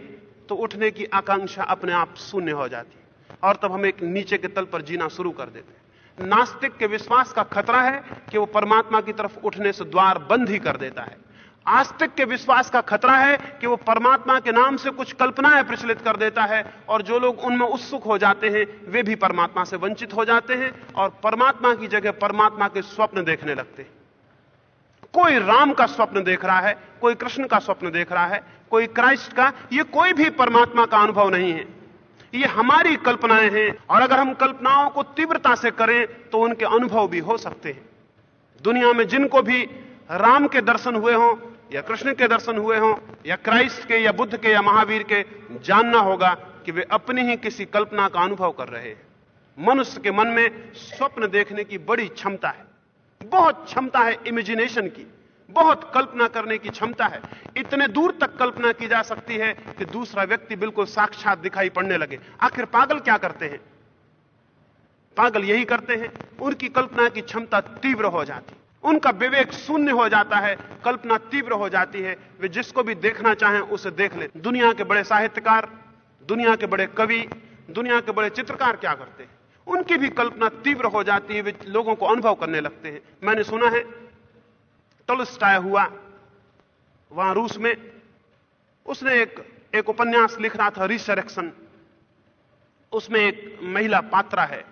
S2: तो उठने की आकांक्षा अपने आप शून्य हो जाती। और तब हम एक नीचे के तल पर जीना शुरू कर देते हैं। नास्तिक के विश्वास का खतरा है कि वो परमात्मा की तरफ़ उठने से द्वार बंद ही कर देता है। आस्तिक के विश्वास का खतरा है कि वो परमात्मा के नाम से कुछ कल्पनाएँ प्रचलित कर देता है और जो लोग उनमें उत्सुक हो जाते हैं, वे भी परमात्मा से वंचित हो जाते हैं और परमात्मा की जगह परमात्मा के स्वप्न देखने लगते हैं। कोई राम का स्वप्न देख रहा है, कोई कृष्ण का स्वप्न देख रहा है, कोई क्राइस्ट का, ये कोई भी परमात्मा का अनुभव नहीं है। ये हमारी कल्पनाएँ हैं, और अगर हम कल्पनाओं को तीव्रता से करें तो उनके अनुभव भी हो सकते हैं। दुनिया में जिनको भी राम के दर्शन हुए हों, या कृष्ण के दर्शन हुए हों, या क्राइस्ट के, या बुद्ध के, या महावीर के, जानना होगा कि वे अपनी ही किसी कल्पना का अनुभव कर रहे हैं। मनुष्य के मन में स्वप्न देखने की बड़ी क्षमता है, बहुत क्षमता है इमेजिनेशन की। बहुत कल्पना करने की क्षमता है। इतने दूर तक कल्पना की जा सकती है कि दूसरा व्यक्ति बिल्कुल साक्षात दिखाई पड़ने लगे। आखिर पागल क्या करते हैं? पागल यही करते हैं, उनकी कल्पना की क्षमता तीव्र हो जाती। उनका विवेक शून्य हो जाता है, कल्पना तीव्र हो जाती है। वे जिसको भी देखना चाहें, उसे देख ले। दुनिया के बड़े साहित्यकार, दुनिया के बड़े कवि, दुनिया के बड़े चित्रकार क्या करते हैं? उनकी भी कल्पना तीव्र हो जाती है, वे लोगों को अनुभव करने लगते हैं। मैंने सुना है टोलस्टाय हुआ। वहाँ रूस में उसने एक एक उपन्यास लिख रहा था, रिसरेक्शन। उसमें एक महिला पात्रा है।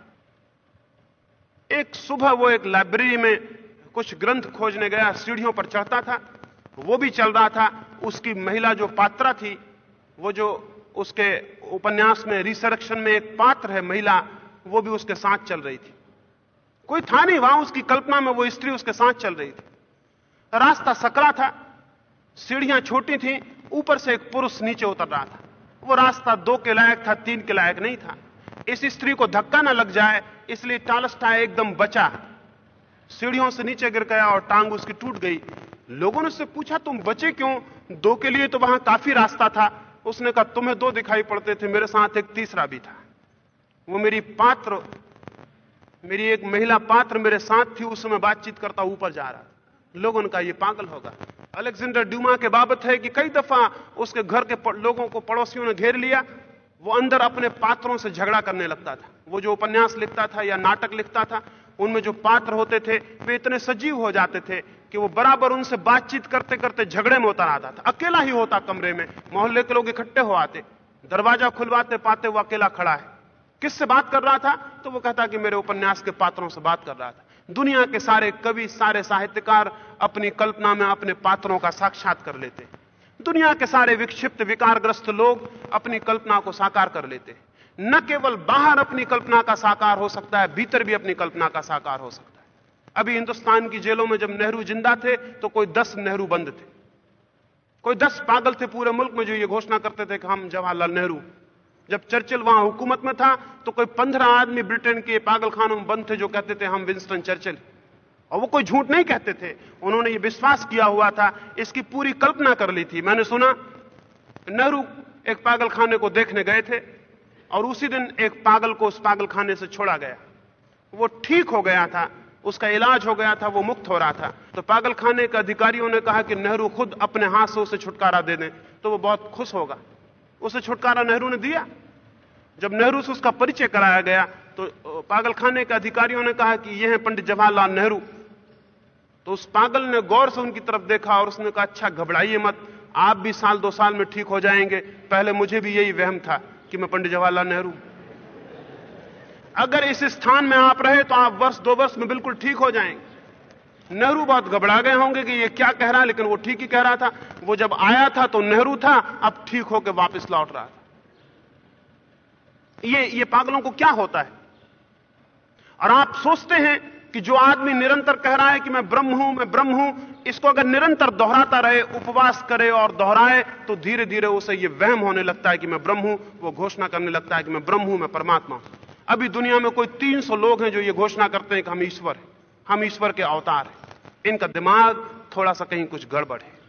S2: एक सुबह वो एक लाइब्रेरी में कुछ ग्रंथ खोजने गया, सीढ़ियों पर चढ़ता था। वो भी चल रहा था। उसकी महिला जो पात्रा थी, वो जो उसके उपन्यास में, रिसरेक्शन में एक पात्र है, महिला, वो भी उसके साथ चल रही थी। कोई था नहीं, वहाँ उसकी कल्पना में वो स्त्री उसके साथ चल रही थी। रास्ता सकरा था। सीढ़ियाँ छोटी थी, ऊपर से एक पुरुष नीचे उतर रहा था। वो रास्ता दो के लायक था, तीन के लायक नहीं था। इस स्त्री को धक्का ना लग जाए, इसलिए टालस्टा एकदम बचा। सीढ़ियों से नीचे गिर गया और टांग उसकी टूट गई। लोगों ने उससे पूछा, तुम बचे क्यों? दो के लिए तो वहाँ काफ़ी रास्ता था। उसने कहा, तुम्हें दो दिखाई पड़ते थे, मेरे साथ एक तीसरा भी था। वो मेरी पात्र, मेरी एक महिला पात्र मेरे साथ थी उस समय बातचीत करता ऊपर जा रहा लोगों का ये पागल होगा। अलेक्जेंडर ड्यूमा के बाबत है कि कई दफ़ा उसके घर के लोगों को पड़ोसियों ने घेर लिया, वो अंदर अपने पात्रों से झगड़ा करने लगता था। वो जो उपन्यास लिखता था या नाटक लिखता था, उनमें जो पात्र होते थे, वे इतने सजीव हो जाते थे कि वो बराबर उनसे बातचीत करते करते झगड़े में उतर आता था। अकेला ही होता कमरे में। मोहल्ले के लोग इकट्ठे हो आते। दरवाज़ा खुलवाते पाते वो अकेला खड़ा है। किससे बात कर रहा था? तो वो कहता कि मेरे उपन्यास के पात्रों से बात कर रहा था। दुनिया के सारे कवि, सारे साहित्यकार अपनी कल्पना में अपने पात्रों का साक्षात कर लेते। दुनिया के सारे विक्षिप्त, विकारग्रस्त लोग अपनी कल्पना को साकार कर लेते। न केवल बाहर अपनी कल्पना का साकार हो सकता है, भीतर भी अपनी कल्पना का साकार हो सकता है। अभी हिंदुस्तान की जेलों में जब नेहरू ज़िंदा थे तो कोई दस नेहरू बंद थे। कोई दस पागल थे पूरे मुल्क में जो ये घोषणा करते थे कि हम जवाहरलाल नेहरू जब चर्चिल वहाँ हुकूमत में था तो कोई पंद्रह आदमी ब्रिटेन के पागल खानों में बंद थे जो कहते थे, हम विंस्टन चर्चिल। और वो कोई झूठ नहीं कहते थे। उन्होंने ये विश्वास किया हुआ था, इसकी पूरी कल्पना कर ली थी। मैंने सुना, नेहरू एक पागल खाने को देखने गए थे, और उसी दिन एक पागल को उस पागल खाने से छोड़ा गया। वो ठीक हो गया था, उसका इलाज हो गया था, वो मुक्त हो रहा था। तो पागल खाने के अधिकारियों ने कहा कि नेहरू खुद अपने हाथ से उसे छुटकारा दे दें तो वो बहुत खुश होगा। उसे छुटकारा नेहरू ने दिया। जब नेहरू से उसका परिचय कराया गया तो पागलखाने के अधिकारियों ने कहा कि यह है पंडित जवाहरलाल नेहरू। तो उस पागल ने गौर से उनकी तरफ़ देखा और उसने कहा अच्छा घबराइए मत, आप भी साल दो साल में ठीक हो जाएँगे। पहले मुझे भी यही वहम था कि मैं पंडित जवाहरलाल नेहरू अगर इस स्थान में आप रहे तो आप वर्ष दो वर्ष में बिल्कुल ठीक हो जाएँगे। नेहरू बहुत घबरा गए होंगे कि ये क्या कह रहा है, लेकिन वो ठीक ही कह रहा था। वो जब आया था तो नेहरू था, अब ठीक होकर वापस लौट रहा था। ये ये पागलों को क्या होता है? और आप सोचते हैं कि जो आदमी निरंतर कह रहा है कि मैं ब्रह्म हूँ, मैं ब्रह्म हूँ, इसको अगर निरंतर दोहराता रहे, उपवास करे और दोहराए तो धीरे धीरे उसे यह वहम होने लगता है कि मैं ब्रह्म हूँ, वो घोषणा करने लगता है कि मैं ब्रह्म हूँ, मैं परमात्मा हूँ। अभी दुनिया में कोई 300 लोग हैं जो ये घोषणा करते हैं कि हम ईश्वर हैं, हम ईश्वर के अवतार हैं। इनका दिमाग थोड़ा सा कहीं कुछ गड़बड़ है।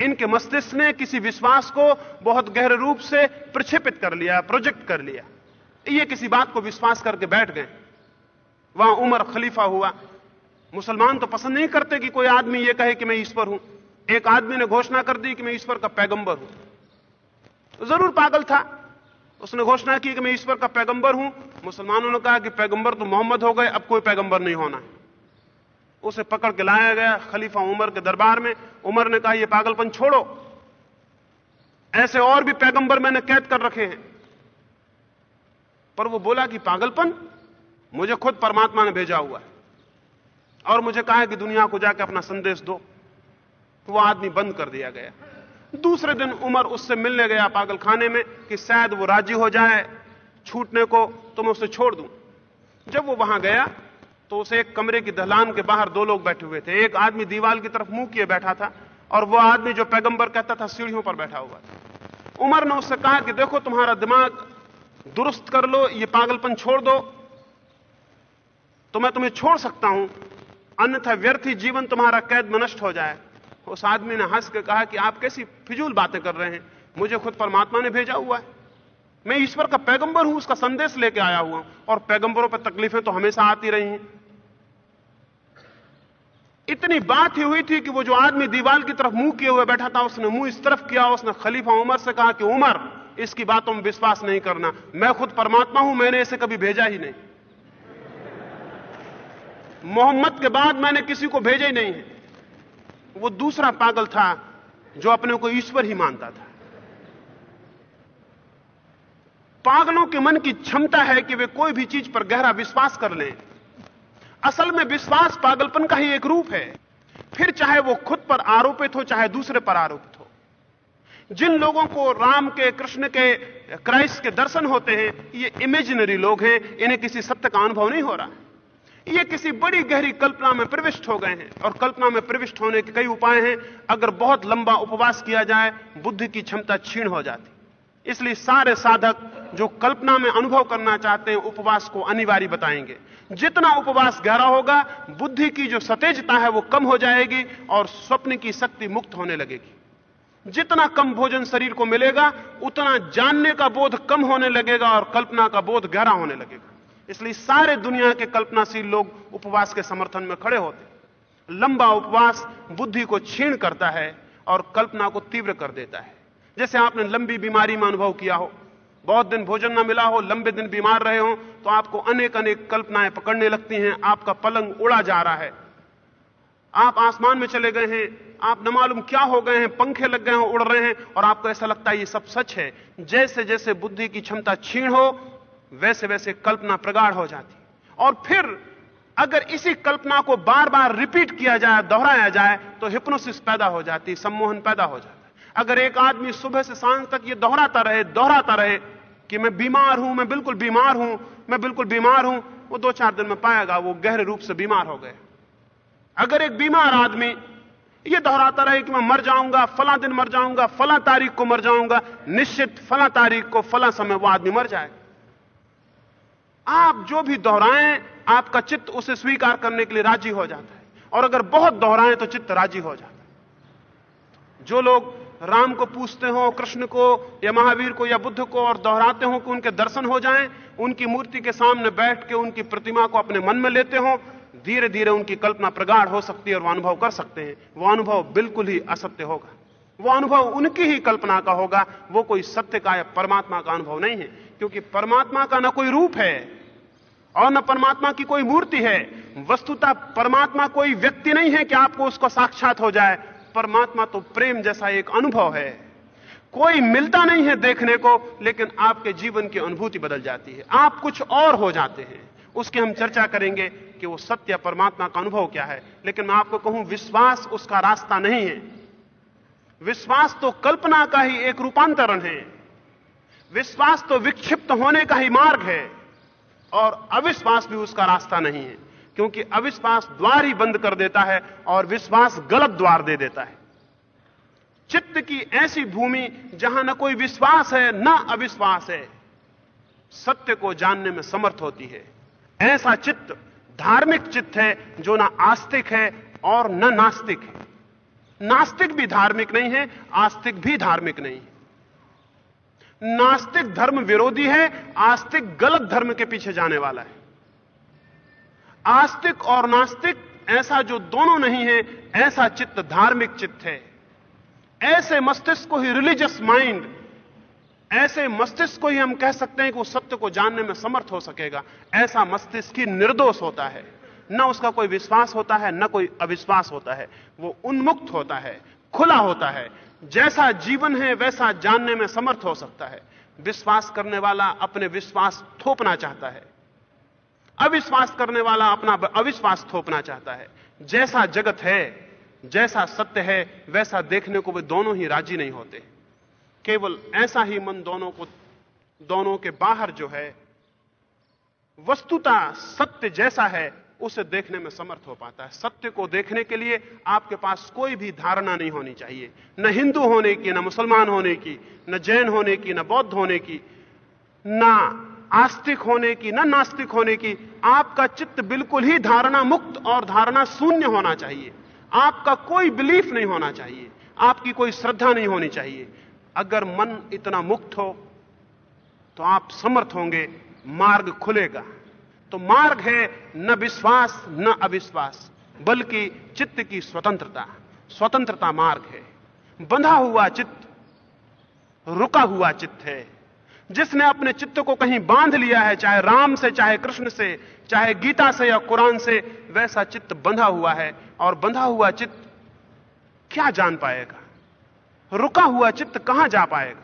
S2: इनके मस्तिष्क ने किसी विश्वास को बहुत गहरे रूप से प्रक्षेपित कर लिया, प्रोजेक्ट कर लिया। ये किसी बात को विश्वास करके बैठ गए। वहाँ उमर खलीफा हुआ। मुसलमान तो पसंद नहीं करते कि कोई आदमी यह कहे कि मैं ईश्वर हूँ। एक आदमी ने घोषणा कर दी कि मैं ईश्वर का पैगंबर हूँ। तो ज़रूर पागल था। उसने घोषणा की कि मैं ईश्वर का पैगंबर हूँ। मुसलमानों ने कहा कि पैगंबर तो मोहम्मद हो गए, अब कोई पैगंबर नहीं होना उसे पकड़ के लाया गया खलीफा उमर के दरबार में। उमर ने कहा यह पागलपन छोड़ो। ऐसे और भी पैगंबर मैंने कैद कर रखे हैं। पर वो बोला कि, पागलपन? मुझे खुद परमात्मा ने भेजा हुआ है। और मुझे कहा है कि, दुनिया को जाकर अपना संदेश दो। वो आदमी बंद कर दिया गया। दूसरे दिन उमर उससे मिलने गया पागल खाने में कि, शायद वो राज़ी हो जाए छूटने को तो मैं उसे छोड़ दूँ। जब वो वहाँ गया तो उसे एक कमरे की दहलान के बाहर दो लोग बैठे हुए थे। एक आदमी दीवार की तरफ़ मुँह किए बैठा था और वो आदमी जो पैगंबर कहता था सीढ़ियों पर बैठा हुआ था। उमर ने उससे कहा कि देखो तुम्हारा दिमाग दुरुस्त कर लो, ये पागलपन छोड़ दो। तो मैं तुम्हें छोड़ सकता हूँ, अन्यथा व्यर्थी जीवन तुम्हारा कैद में नष्ट हो जाए। उस आदमी ने हंस के कहा कि आप कैसी फिजूल बातें कर रहे हैं? मुझे खुद परमात्मा ने भेजा हुआ है। मैं ईश्वर का पैगंबर हूँ, उसका संदेश लेके आया हुआ और पैगंबरों पर तकलीफें तो हमेशा आती रही हैं। इतनी बात ही हुई थी कि वो जो आदमी दीवार की तरफ़ मुँह किए हुए बैठा था, उसने मुँह इस तरफ़ किया, उसने खलीफा उमर से कहा कि, उमर, इसकी बातों में विश्वास नहीं करना। मैं खुद परमात्मा हूँ, मैंने इसे कभी भेजा ही नहीं। मोहम्मद के बाद मैंने किसी को भेजा ही नहीं वो दूसरा पागल था, जो अपने को ईश्वर ही मानता था। पागलों के मन की क्षमता है कि वे कोई भी चीज़ पर गहरा विश्वास कर लें। असल में विश्वास पागलपन का ही एक रूप है। फिर चाहे वो खुद पर आरोपित हो, चाहे दूसरे पर आरोपित हो। जिन लोगों को राम के, कृष्ण के, क्राइस्ट के दर्शन होते हैं, ये इमेजिनरी लोग हैं, इन्हें किसी सत्य का अनुभव नहीं हो रहा। ये किसी बड़ी गहरी कल्पना में प्रविष्ट हो गए हैं और कल्पना में प्रविष्ट होने के कई उपाय हैं। अगर बहुत लंबा उपवास किया जाए, बुद्धि की क्षमता क्षीण हो जाती। इसलिए सारे साधक जो कल्पना में अनुभव करना चाहते हैं, उपवास को अनिवार्य बताएँगे। जितना उपवास गहरा होगा, बुद्धि की जो सतेजता है वो कम हो जाएगी और स्वप्न की शक्ति मुक्त होने लगेगी। जितना कम भोजन शरीर को मिलेगा, उतना जानने का बोध कम होने लगेगा और कल्पना का बोध गहरा होने लगेगा। इसलिए सारे दुनिया के कल्पनाशील लोग उपवास के समर्थन में खड़े होते लंबा उपवास बुद्धि को छीण करता है और कल्पना को तीव्र कर देता है। जैसे आपने लंबी बीमारी में अनुभव किया हो, बहुत दिन भोजन ना मिला हो, लंबे दिन बीमार रहे हो तो आपको अनेक अनेक कल्पनाएँ पकड़ने लगती हैं, आपका पलंग उड़ा जा रहा है। आप आसमान में चले गए हैं, आप न मालूम क्या हो गए हैं, पंखे लग गए हैं, उड़ रहे हैं, और आपको ऐसा लगता है ये सब सच है। जैसे जैसे बुद्धि की क्षमता छीण हो वैसे वैसे कल्पना प्रगाढ़ हो जाती और फिर अगर इसी कल्पना को बार बार रिपीट किया जाए, दोहराया जाए तो हिप्नोसिस पैदा हो जाती सम्मोहन पैदा हो जाता अगर एक आदमी सुबह से साँझ तक ये दोहराता रहे दोहराता रहे कि मैं बीमार हूँ, मैं बिल्कुल बीमार हूँ, मैं बिल्कुल बीमार हूँ, वो दो चार दिन में पाएगा, वो गहरे रूप से बीमार हो गए। अगर एक बीमार आदमी ये दोहराता रहे कि मैं मर जाऊँगा, फला दिन मर जाऊँगा, फला तारीख को मर जाऊँगा, निश्चित फला तारीख को, फला समय वो आदमी मर जाए। आप जो भी दोहराएँ, आपका चित्त उसे स्वीकार करने के लिए राज़ी हो जाता है। और अगर बहुत दोहराएँ तो चित्त राज़ी हो जाता है। जो लोग राम को पूछते हो, कृष्ण को, या महावीर को, या बुद्ध को, और दोहराते हो कि उनके दर्शन हो जाएँ, उनकी मूर्ति के सामने बैठ के उनकी प्रतिमा को अपने मन में लेते हो धीरे धीरे उनकी कल्पना प्रगाढ़ हो सकती है और वह अनुभव कर सकते हैं। वह अनुभव बिल्कुल ही असत्य होगा। वो अनुभव उनकी ही कल्पना का होगा। वो कोई सत्य का या परमात्मा का अनुभव नहीं है, क्योंकि परमात्मा का ना कोई रूप है, और न परमात्मा की कोई मूर्ति है। वस्तुतः परमात्मा कोई व्यक्ति नहीं है कि आपको उसको साक्षात हो जाए। परमात्मा तो प्रेम जैसा एक अनुभव है। कोई मिलता नहीं है देखने को, लेकिन आपके जीवन की अनुभूति बदल जाती है। आप कुछ और हो जाते हैं। उसकी हम चर्चा करेंगे कि वो सत्य परमात्मा का अनुभव क्या है। लेकिन मैं आपको कहूँ, विश्वास उसका रास्ता नहीं है। विश्वास तो कल्पना का ही एक रूपांतरण है। विश्वास तो विक्षिप्त होने का ही मार्ग है। और अविश्वास भी उसका रास्ता नहीं है। क्योंकि अविश्वास द्वार ही बंद कर देता है और विश्वास गलत द्वार दे देता है। चित्त की ऐसी भूमि जहाँ न कोई विश्वास है, न अविश्वास है, सत्य को जानने में समर्थ होती है। ऐसा चित्त धार्मिक चित्त है जो ना आस्तिक है और न नास्तिक है। नास्तिक भी धार्मिक नहीं है, आस्तिक भी धार्मिक नहीं है। नास्तिक धर्म विरोधी है, आस्तिक गलत धर्म के पीछे जाने वाला है। आस्तिक और नास्तिक, ऐसा जो दोनों नहीं है, ऐसा चित्त धार्मिक चित्त है। ऐसे मस्तिष्क को ही रिलीजियस माइंड ऐसे मस्तिष्क को ही हम कह सकते हैं कि वो सत्य को जानने में समर्थ हो सकेगा। ऐसा मस्तिष्क ही निर्दोष होता है। न उसका कोई विश्वास होता है, न कोई अविश्वास होता है। वो उन्मुक्त होता है, खुला होता है। जैसा जीवन है, वैसा जानने में समर्थ हो सकता है। विश्वास करने वाला अपने विश्वास थोपना चाहता है। अविश्वास करने वाला अपना अविश्वास थोपना चाहता है। जैसा जगत है, जैसा सत्य है, वैसा देखने को वे दोनों ही राज़ी नहीं होते। केवल ऐसा ही मन दोनों को, दोनों के बाहर जो है, वस्तुता सत्य जैसा है, उसे देखने में समर्थ हो पाता है। सत्य को देखने के लिए आपके पास कोई भी धारणा नहीं होनी चाहिए। न हिंदू होने की, न मुसलमान होने की, न जैन होने की, न बौद्ध होने की, न आस्तिक होने की, न नास्तिक होने की, आपका चित्त बिल्कुल ही धारणा मुक्त और धारणा शून्य होना चाहिए। आपका कोई बिलीफ नहीं होना चाहिए। आपकी कोई श्रद्धा नहीं होनी चाहिए। अगर मन इतना मुक्त हो तो आप समर्थ होंगे, मार्ग खुलेगा। तो मार्ग है न विश्वास, न अविश्वास, बल्कि चित्त की स्वतंत्रता। स्वतंत्रता मार्ग है। बंधा हुआ चित्त, रुका हुआ चित्त है। जिसने अपने चित्त को कहीं बाँध लिया है, चाहे राम से, चाहे कृष्ण से, चाहे गीता से या कुरान से, वैसा चित्त बंधा हुआ है। और बंधा हुआ चित्त क्या जान पाएगा? रुका हुआ चित्त कहाँ जा पाएगा?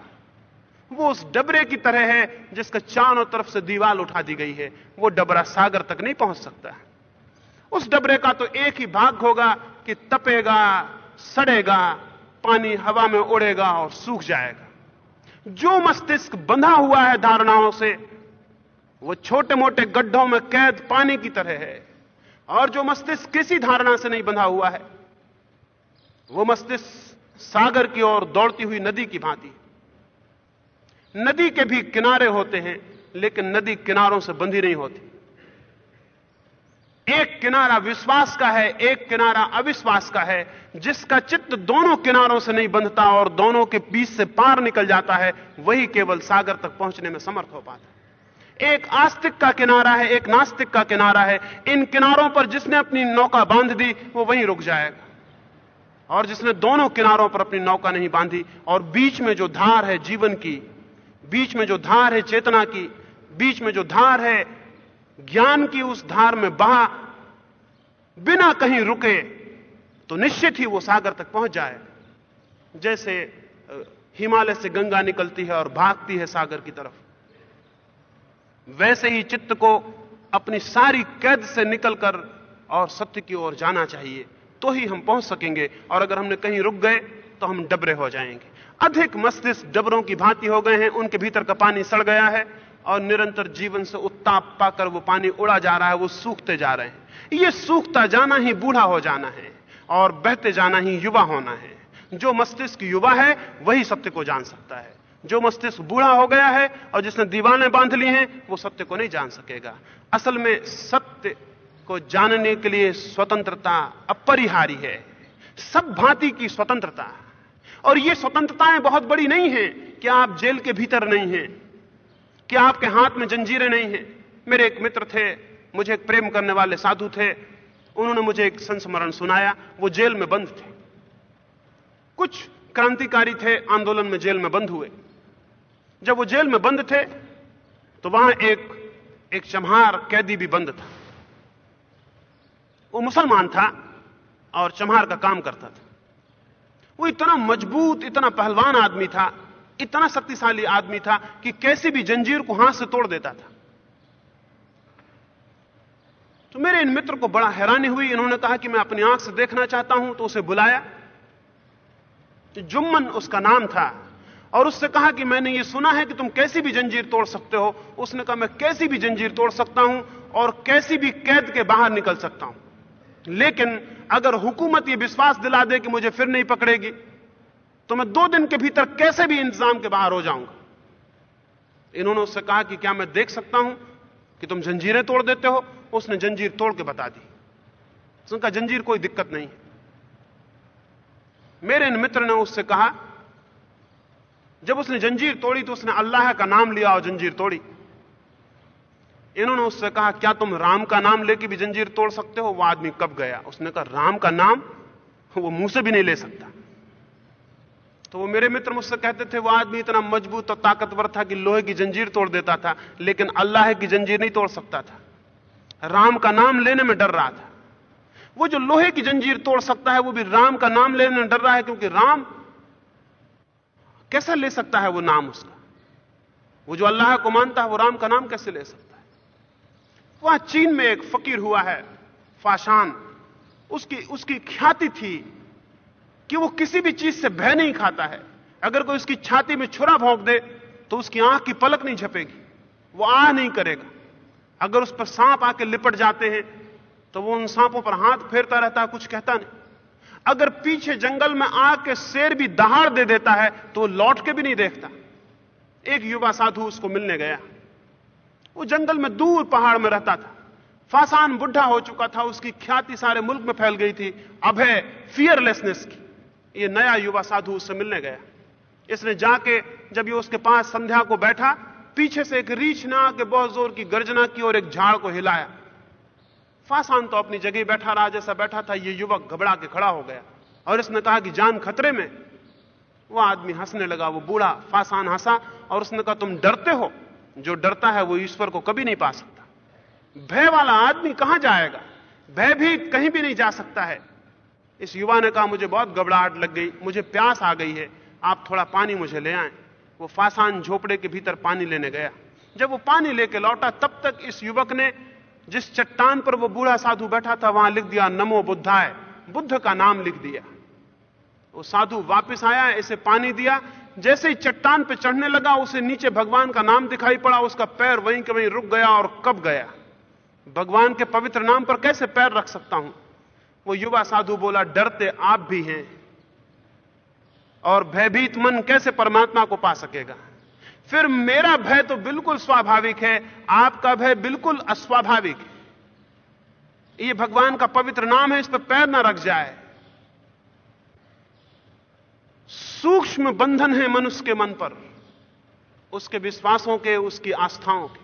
S2: वो उस डबरे की तरह है जिसका चारों तरफ़ से दीवार उठा दी गई है। वो डबरा सागर तक नहीं पहुँच सकता उस डबरे का तो एक ही भाग होगा कि तपेगा, सड़ेगा, पानी हवा में उड़ेगा और सूख जाएगा। जो मस्तिष्क बंधा हुआ है धारणाओं से, वो छोटे मोटे गड्ढों में कैद पाने की तरह है। और जो मस्तिष्क किसी धारणा से नहीं बंधा हुआ है, वो मस्तिष्क सागर की ओर दौड़ती हुई नदी की भांति नदी के भी किनारे होते हैं, लेकिन नदी किनारों से बंधी नहीं होती। एक किनारा विश्वास का है, एक किनारा अविश्वास का है, जिसका चित्त दोनों किनारों से नहीं बंधता और दोनों के बीच से पार निकल जाता है, वही केवल सागर तक पहुँचने में समर्थ हो पाता एक आस्तिक का किनारा है, एक नास्तिक का किनारा है, इन किनारों पर जिसने अपनी नौका बाँध दी, वो वहीं रुक जाएगा। और जिसने दोनों किनारों पर अपनी नौका नहीं बांधी, और बीच में जो धार है जीवन की, बीच में जो धार है चेतना की, बीच में जो धार है ज्ञान की उस धार में बहा, बिना कहीं रुके तो निश्चित ही वो सागर तक पहुँच जाए। जैसे हिमालय से गंगा निकलती है और भागती है सागर की तरफ़। वैसे ही चित्त को अपनी सारी कैद से निकलकर और सत्य की ओर जाना चाहिए तो ही हम पहुँच सकेंगे। और अगर हमने कहीं रुक गए तो हम डबरे हो जाएँगे। अधिक मस्तिष्क डबरों की भांति हो गए हैं, उनके भीतर का पानी सड़ गया है और निरंतर जीवन से उत्ताप पाकर वो पानी उड़ा जा रहा है, वो सूखते जा रहे हैं। ये सूखता जाना ही बूढ़ा हो जाना है और बहते जाना ही युवा होना है। जो मस्तिष्क युवा है, वही सत्य को जान सकता है। जो मस्तिष्क बूढ़ा हो गया है और जिसने दीवाने बाँध ली हैं, वो सत्य को नहीं जान सकेगा। असल में सत्य को जानने के लिए स्वतंत्रता अपरिहारी है। सब भांति की स्वतंत्रता। और ये स्वतंत्रताएँ बहुत बड़ी नहीं है कि आप जेल के भीतर नहीं हैं। कि आपके हाथ में जंजीरें नहीं हैं। मेरे एक मित्र थे, मुझे एक प्रेम करने वाले साधु थे। उन्होंने मुझे एक संस्मरण सुनाया, वो जेल में बंद थे। कुछ क्रांतिकारी थे, आंदोलन में जेल में बंद हुए। जब वो जेल में बंद थे तो वहाँ एक एक चम्हार कैदी भी बंद था। वो मुसलमान था और चम्हार का काम करता था। वो इतना मज़बूत, इतना पहलवान आदमी था इतना शक्तिशाली आदमी था कि कैसी भी जंजीर को हाथ से तोड़ देता था। तो मेरे इन मित्र को बड़ा हैरानी हुई। इन्होंने कहा कि मैं अपनी आँख से देखना चाहता हूँ तो उसे बुलाया। जुम्मन उसका नाम था और उससे कहा कि मैंने ये सुना है कि तुम कैसी भी जंजीर तोड़ सकते हो। उसने कहा, मैं कैसी भी जंजीर तोड़ सकता हूँ और कैसी भी कैद के बाहर निकल सकता हूँ। लेकिन अगर हुकूमत ये विश्वास दिला दे कि मुझे फिर नहीं पकड़ेगी तो मैं दो दिन के भीतर कैसे भी इंतज़ाम के बाहर हो जाऊँगा? इन्होंने उससे कहा कि क्या मैं देख सकता हूँ कि तुम जंजीरें तोड़ देते हो? उसने जंजीर तोड़ के बता दी। उसने कहा, जंजीर कोई दिक्कत नहीं मेरे इन मित्र ने उससे कहा, जब उसने जंजीर तोड़ी तो उसने अल्लाह का नाम लिया और जंजीर तोड़ी। इन्होंने उससे कहा, क्या तुम राम का नाम लेके भी जंजीर तोड़ सकते हो? वह आदमी कब गया? उसने कहा, राम का नाम वो मुँह से भी नहीं ले सकता। तो वो मेरे मित्र मुझसे कहते थे, वो आदमी इतना मज़बूत और ताकतवर था कि लोहे की जंजीर तोड़ देता था, लेकिन अल्लाह की जंजीर नहीं तोड़ सकता था। राम का नाम लेने में डर रहा था। वो जो लोहे की जंजीर तोड़ सकता है, वो भी राम का नाम लेने में डर रहा है, क्योंकि राम कैसा ले सकता है वो नाम उसका? वो जो अल्लाह को मानता है, वो राम का नाम कैसे ले सकता है? वहाँ चीन में एक फकीर हुआ है, फाशान। उसकी उसकी ख्याति थी। कि वो किसी भी चीज़ से भय नहीं खाता है। अगर कोई उसकी छाती में छुरा भोंक दे तो उसकी आँख की पलक नहीं झपेगी वो आ नहीं करेगा। अगर उस पर सांप आके लिपट जाते हैं तो वो उन सांपों पर हाथ फेरता रहता है, कुछ कहता नहीं। अगर पीछे जंगल में आके शेर भी दहाड़ दे देता है तो वो लौट के भी नहीं देखता। एक युवा साधु उसको मिलने गया। वो जंगल में दूर पहाड़ में रहता था। फासान बुढ़ा हो चुका था, उसकी ख्याति सारे मुल्क में फैल गई थी। अभय फियरलेसनेस की। ये नया युवा साधु उससे मिलने गया। इसने जाके, जब ये उसके पास संध्या को बैठा, पीछे से एक रीछ ने आके बहुत ज़ोर की गर्जना की और एक झाड़ को हिलाया। फासान तो अपनी जगह बैठा रहा, जैसा बैठा था, ये युवक घबरा के खड़ा हो गया। और इसने कहा कि जान खतरे में। वो आदमी हंसने लगा, वो बूढ़ा फासान हंसा और उसने कहा, तुम डरते हो? जो डरता है, वो ईश्वर को कभी नहीं पा सकता। भय वाला आदमी कहाँ जाएगा? भय भी कहीं भी नहीं जा सकता है। इस युवा ने कहा, मुझे बहुत घबराहट लग गई, मुझे प्यास आ गई है, आप थोड़ा पानी मुझे ले आए। वो फासान झोपड़े के भीतर पानी लेने गया। जब वो पानी लेके लौटा, तब तक इस युवक ने जिस चट्टान पर वो बूढ़ा साधु बैठा था, वहाँ लिख दिया, नमो बुद्धाय। बुद्ध का नाम लिख दिया। वो साधु वापस आया, इसे पानी दिया। जैसे ही चट्टान पे चढ़ने लगा, उसे नीचे भगवान का नाम दिखाई पड़ा, उसका पैर वहीं के वहीं रुक गया और कब गया? भगवान के पवित्र नाम पर कैसे पैर रख सकता हूँ? वो युवा साधु बोला, डरते आप भी हैं और भयभीत मन कैसे परमात्मा को पा सकेगा? फिर, मेरा भय तो बिल्कुल स्वाभाविक है, आपका भय बिल्कुल अस्वाभाविक है। ये भगवान का पवित्र नाम है, इस पर पैर ना रख जाए। सूक्ष्म बंधन है मनुष्य के मन पर, उसके विश्वासों के, उसकी आस्थाओं के।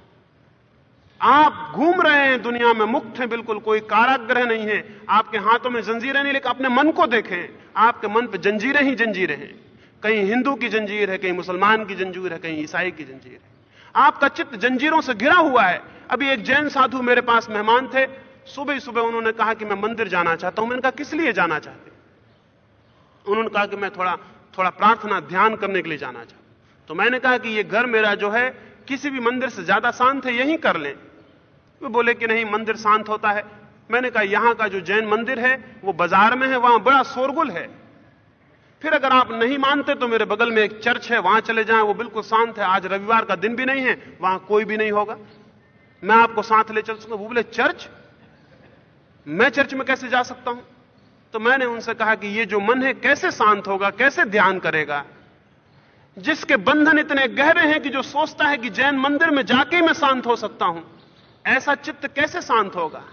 S2: आप घूम रहे हैं दुनिया में, मुक्त हैं, बिल्कुल, कोई काराग्रह नहीं है। आपके हाथों में जंजीरें नहीं, लेकिन अपने मन को देखें। आपके मन पर जंजीरें ही जंजीरें हैं। कहीं हिंदू की जंजीर है, कहीं मुसलमान की जंजीर है, कहीं ईसाई की जंजीर है। आपका चित्त जंजीरों से घिरा हुआ है। अभी एक जैन साधु मेरे पास मेहमान थे। सुबह ही सुबह उन्होंने कहा कि मैं मंदिर जाना चाहता हूँ। मैंने कहा, किस लिए जाना चाहते उन्होंने कहा कि मैं थोड़ा थोड़ा प्रार्थना, ध्यान करने के लिए जाना चाहता तो मैंने कहा कि यह घर मेरा जो है, किसी भी मंदिर से ज़्यादा शांत है, यही कर लें। वे बोले कि नहीं, मंदिर शांत होता है। मैंने कहा, यहाँ का जो जैन मंदिर है, वो बाज़ार में है, वहाँ बड़ा शोरगुल है। फिर अगर आप नहीं मानते तो मेरे बगल में एक चर्च है, वहाँ चले जाएँ, वो बिल्कुल शांत है। आज रविवार का दिन भी नहीं है, वहाँ कोई भी नहीं होगा। मैं आपको साथ ले चल सकता वो बोले, चर्च? मैं चर्च में कैसे जा सकता हूँ? तो मैंने उनसे कहा कि, ये जो मन है, कैसे शांत होगा, कैसे ध्यान करेगा? जिसके बंधन इतने गहरे हैं कि जो सोचता है कि जैन मंदिर में जाके मैं शांत हो सकता हूँ ऐसा चित्त कैसे शांत होगा?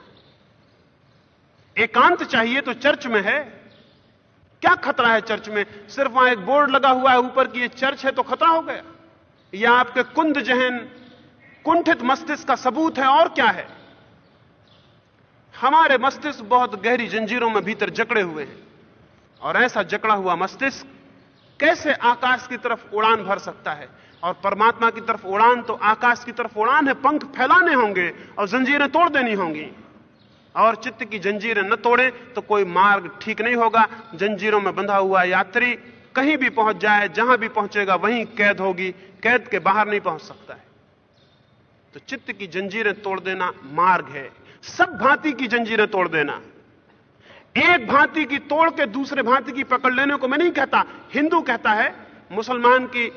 S2: एकांत चाहिए तो चर्च में है। क्या खतरा है चर्च में? सिर्फ़ वहाँ एक बोर्ड लगा हुआ है ऊपर कि ये चर्च है तो खतरा हो गया। या आपके कुंद जहन, कुंठित मस्तिष्क का सबूत है और क्या है? हमारे मस्तिष्क बहुत गहरी जंजीरों में भीतर जकड़े हुए हैं। और ऐसा जकड़ा हुआ मस्तिष्क कैसे आकाश की तरफ़ उड़ान भर सकता है? और परमात्मा की तरफ़ उड़ान तो आकाश की तरफ़ उड़ान है, पंख फैलाने होंगे और जंजीरें तोड़ देनी होंगी। और चित्त की जंजीरें न तोड़े तो कोई मार्ग ठीक नहीं होगा। जंजीरों में बंधा हुआ यात्री कहीं भी पहुँच जाए, जहाँ भी पहुंचेगा, वहीं कैद होगी। कैद के बाहर नहीं पहुँच सकता है। तो चित्त की जंजीरें तोड़ देना मार्ग है। सब भांति की जंजीरें तोड़ देना। एक भांति की तोड़ के दूसरे भांति की पकड़ लेने को मैं नहीं कहता। हिंदू कहता है, मुसलमान की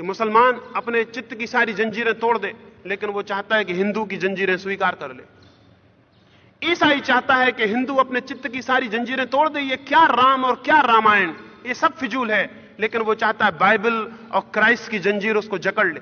S2: कि मुसलमान अपने चित्त की सारी जंजीरें तोड़ दे, लेकिन वो चाहता है कि हिंदू की जंजीरें स्वीकार कर ले। ईसाई चाहता है कि हिंदू अपने चित्त की सारी जंजीरें तोड़ दे, ये क्या राम और क्या रामायण? ये सब फिजूल है, लेकिन वो चाहता है बाइबल और क्राइस्ट की जंजीर उसको जकड़ ले।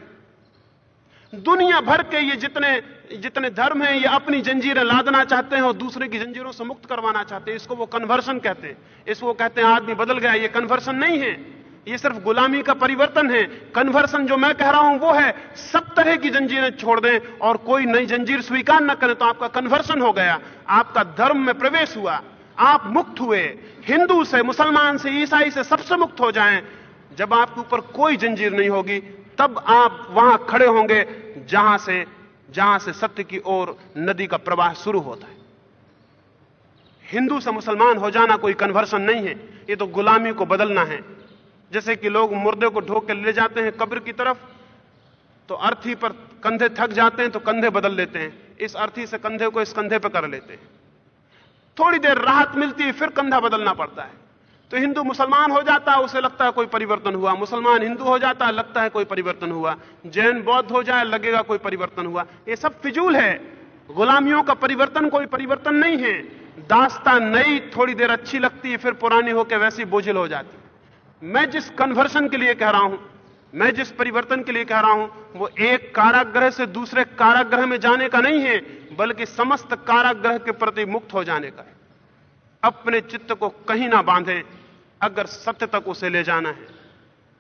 S2: दुनिया भर के ये जितने जितने धर्म हैं, ये अपनी जंजीरें लादना चाहते हैं और दूसरे की जंजीरों से मुक्त करवाना चाहते हैं। इसको वो कन्वर्सन कहते हैं। इसको कहते हैं, आदमी बदल गया, ये कन्वर्सन नहीं है। ये सिर्फ़ गुलामी का परिवर्तन है। कन्वर्सन जो मैं कह रहा हूँ, वो है, सब तरह की जंजीरें छोड़ दें और कोई नई जंजीर स्वीकार न करें तो आपका कन्वर्सन हो गया। आपका धर्म में प्रवेश हुआ। आप मुक्त हुए। हिंदू से, मुसलमान से, ईसाई से सबसे मुक्त हो जाएँ। जब आपके ऊपर कोई जंजीर नहीं होगी, तब आप वहाँ खड़े होंगे, जहाँ से जहाँ से सत्य की ओर नदी का प्रवाह शुरू होता है। हिंदू से मुसलमान हो जाना कोई कन्वर्सन नहीं है। ये तो गुलामी को बदलना है। जैसे कि लोग मुर्दे को ढोक के ले जाते हैं कब्र की तरफ़ तो अर्थी पर कंधे थक जाते हैं तो कंधे बदल लेते हैं। इस अर्थी से कंधे को इस कंधे पर कर लेते हैं। थोड़ी देर राहत मिलती है, फिर कंधा बदलना पड़ता है। तो हिंदू मुसलमान हो जाता है, उसे लगता है कोई परिवर्तन हुआ। मुसलमान हिंदू हो जाता है, लगता है कोई परिवर्तन हुआ। जैन बौद्ध हो जाए, लगेगा कोई परिवर्तन हुआ। ये सब फिजूल है। गुलामियों का परिवर्तन कोई परिवर्तन नहीं है। दास्ता नई, थोड़ी देर अच्छी लगती है, फिर पुरानी होकर वैसी बोझिल हो जाती मैं जिस कन्वर्सन के लिए कह रहा हूँ, मैं जिस परिवर्तन के लिए कह रहा हूँ, वो एक काराग्रह से दूसरे काराग्रह में जाने का नहीं है, बल्कि समस्त काराग्रह के प्रति मुक्त हो जाने का है। अपने चित्त को कहीं ना बांधे, अगर सत्य तक उसे ले जाना है।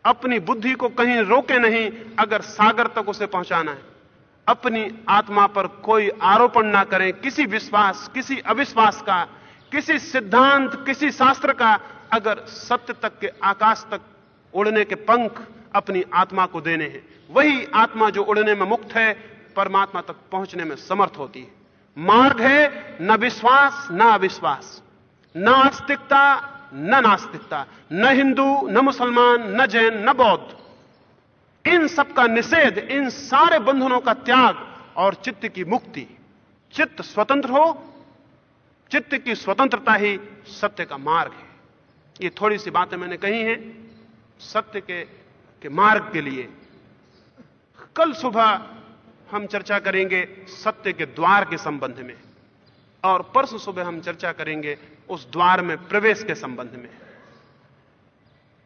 S2: अपनी बुद्धि को कहीं रोके नहीं, अगर सागर तक उसे पहुंचाना है। अपनी आत्मा पर कोई आरोपण ना करें, किसी विश्वास, किसी अविश्वास का, किसी सिद्धांत, किसी शास्त्र का अगर सत्य तक के आकाश तक उड़ने के पंख अपनी आत्मा को देने हैं, वही आत्मा जो उड़ने में मुक्त है, परमात्मा तक पहुँचने में समर्थ होती है। मार्ग है न विश्वास, न अविश्वास। न आस्तिकता, न नास्तिकता। न हिंदू, न मुसलमान, न जैन, न बौद्ध। इन सब का निषेध, इन सारे बंधनों का त्याग और चित्त की मुक्ति। चित्त स्वतंत्र हो, चित्त की स्वतंत्रता ही सत्य का मार्ग है। ये थोड़ी सी बातें मैंने कही हैं सत्य के, के मार्ग के लिए। कल सुबह हम चर्चा करेंगे सत्य के द्वार के संबंध में और परसों सुबह हम चर्चा करेंगे उस द्वार में प्रवेश के संबंध में।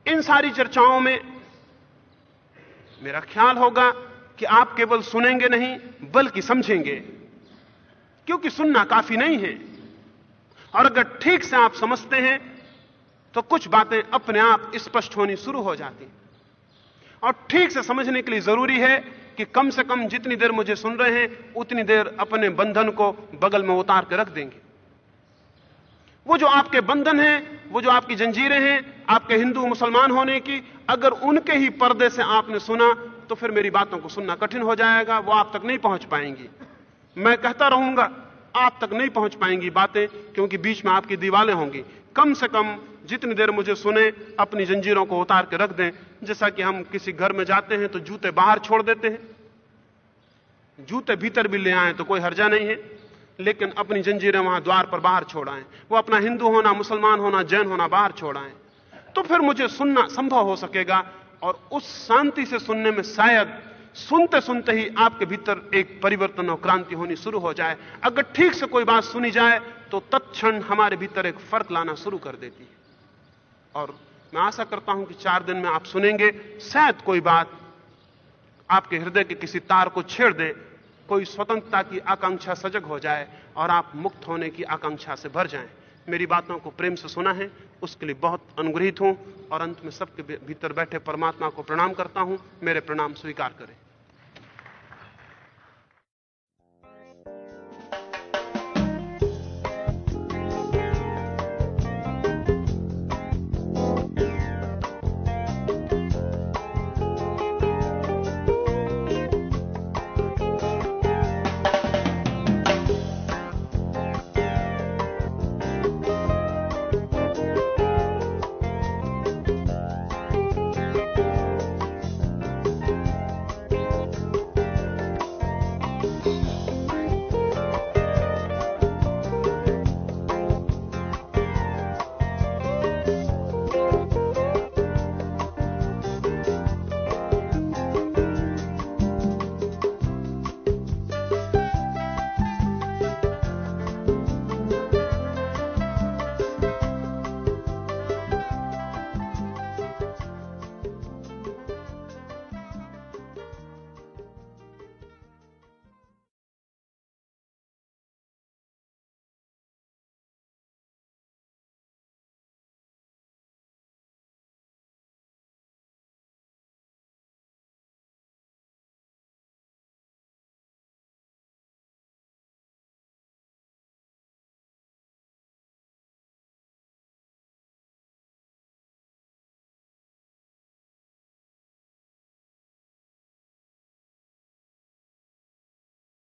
S2: इन सारी चर्चाओं में मेरा ख्याल होगा कि आप केवल सुनेंगे नहीं बल्कि समझेंगे क्योंकि सुनना काफ़ी नहीं है। और अगर ठीक से आप समझते हैं तो कुछ बातें अपने आप स्पष्ट होनी शुरू हो जाती और ठीक से समझने के लिए ज़रूरी है कि कम से कम जितनी देर मुझे सुन रहे हैं, उतनी देर अपने बंधन को बगल में उतार के रख देंगे। वो जो आपके बंधन हैं, वो जो आपकी जंजीरें हैं, आपके हिंदू मुसलमान होने की, अगर उनके ही पर्दे से आपने सुना तो फिर मेरी बातों को सुनना कठिन हो जाएगा, वो आप तक नहीं पहुँच पाएँगी। मैं कहता रहूँगा, आप तक नहीं पहुँच पाएँगी बातें, क्योंकि बीच में आपकी दीवारें होंगी। कम से कम जितनी देर मुझे सुने, अपनी जंजीरों को उतार के रख दें। जैसा कि हम किसी घर में जाते हैं तो जूते बाहर छोड़ देते हैं। जूते भीतर भी ले आए तो कोई हर्जा नहीं है। लेकिन अपनी जंजीरें वहाँ द्वार पर बाहर छोड़ आए। वो अपना हिंदू होना, मुसलमान होना, जैन होना, बाहर छोड़ आए। तो फिर मुझे सुनना संभव हो सकेगा, और उस शांति से सुनने में शायद सुनते सुनते ही आपके भीतर एक परिवर्तन और क्रांति होनी शुरू हो जाए। अगर ठीक से कोई बात सुनी जाए तो तत्क्षण हमारे भीतर एक फ़र्क लाना शुरू कर देती है। और मैं आशा करता हूँ कि चार दिन में आप सुनेंगे, शायद कोई बात आपके हृदय के किसी तार को छेड़ दे, कोई स्वतंत्रता की आकांक्षा सजग हो जाए और आप मुक्त होने की आकांक्षा से भर जाएँ। मेरी बातों को प्रेम से सुना है, उसके लिए बहुत अनुग्रहित हूँ और अंत में सबके भीतर बैठे परमात्मा को प्रणाम करता हूँ। मेरे प्रणाम स्वीकार करें।